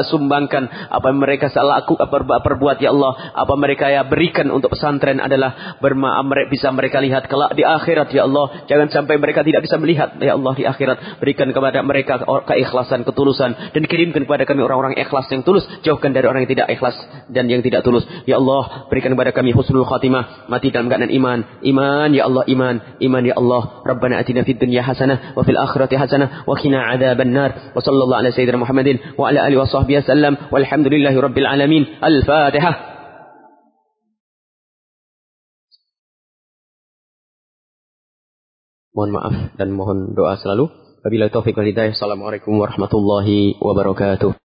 sumbangkan. Apa yang mereka laku apa perbuat ya Allah? Apa mereka ya berikan untuk pesantren adalah berma bisa mereka lihat kelak di akhirat ya Allah. Jangan sampai mereka tidak bisa melihat ya Allah di akhirat. Berikan kepada mereka keikhlasan ketulusan. Dan kirimkan kepada kami orang-orang ikhlas yang tulus. Jauhkan dari orang yang tidak ikhlas dan yang tidak tulus. Ya Allah berikan kepada kami husnul khatimah. Mati dalam keadaan iman. Iman ya Allah iman. Iman ya Allah. Rabbana atina fid dunya hasanah wa fil akhirati hasanah wa qina adzabannar wa sallallahu ala sayyidina Muhammadin wa ala alihi wa sahbihi wasallam walhamdulillahi rabbil alamin al-fatihah Mohon maaf dan mohon doa selalu. Wabillahi taufiq wal hidayah. Assalamualaikum warahmatullahi wabarakatuh.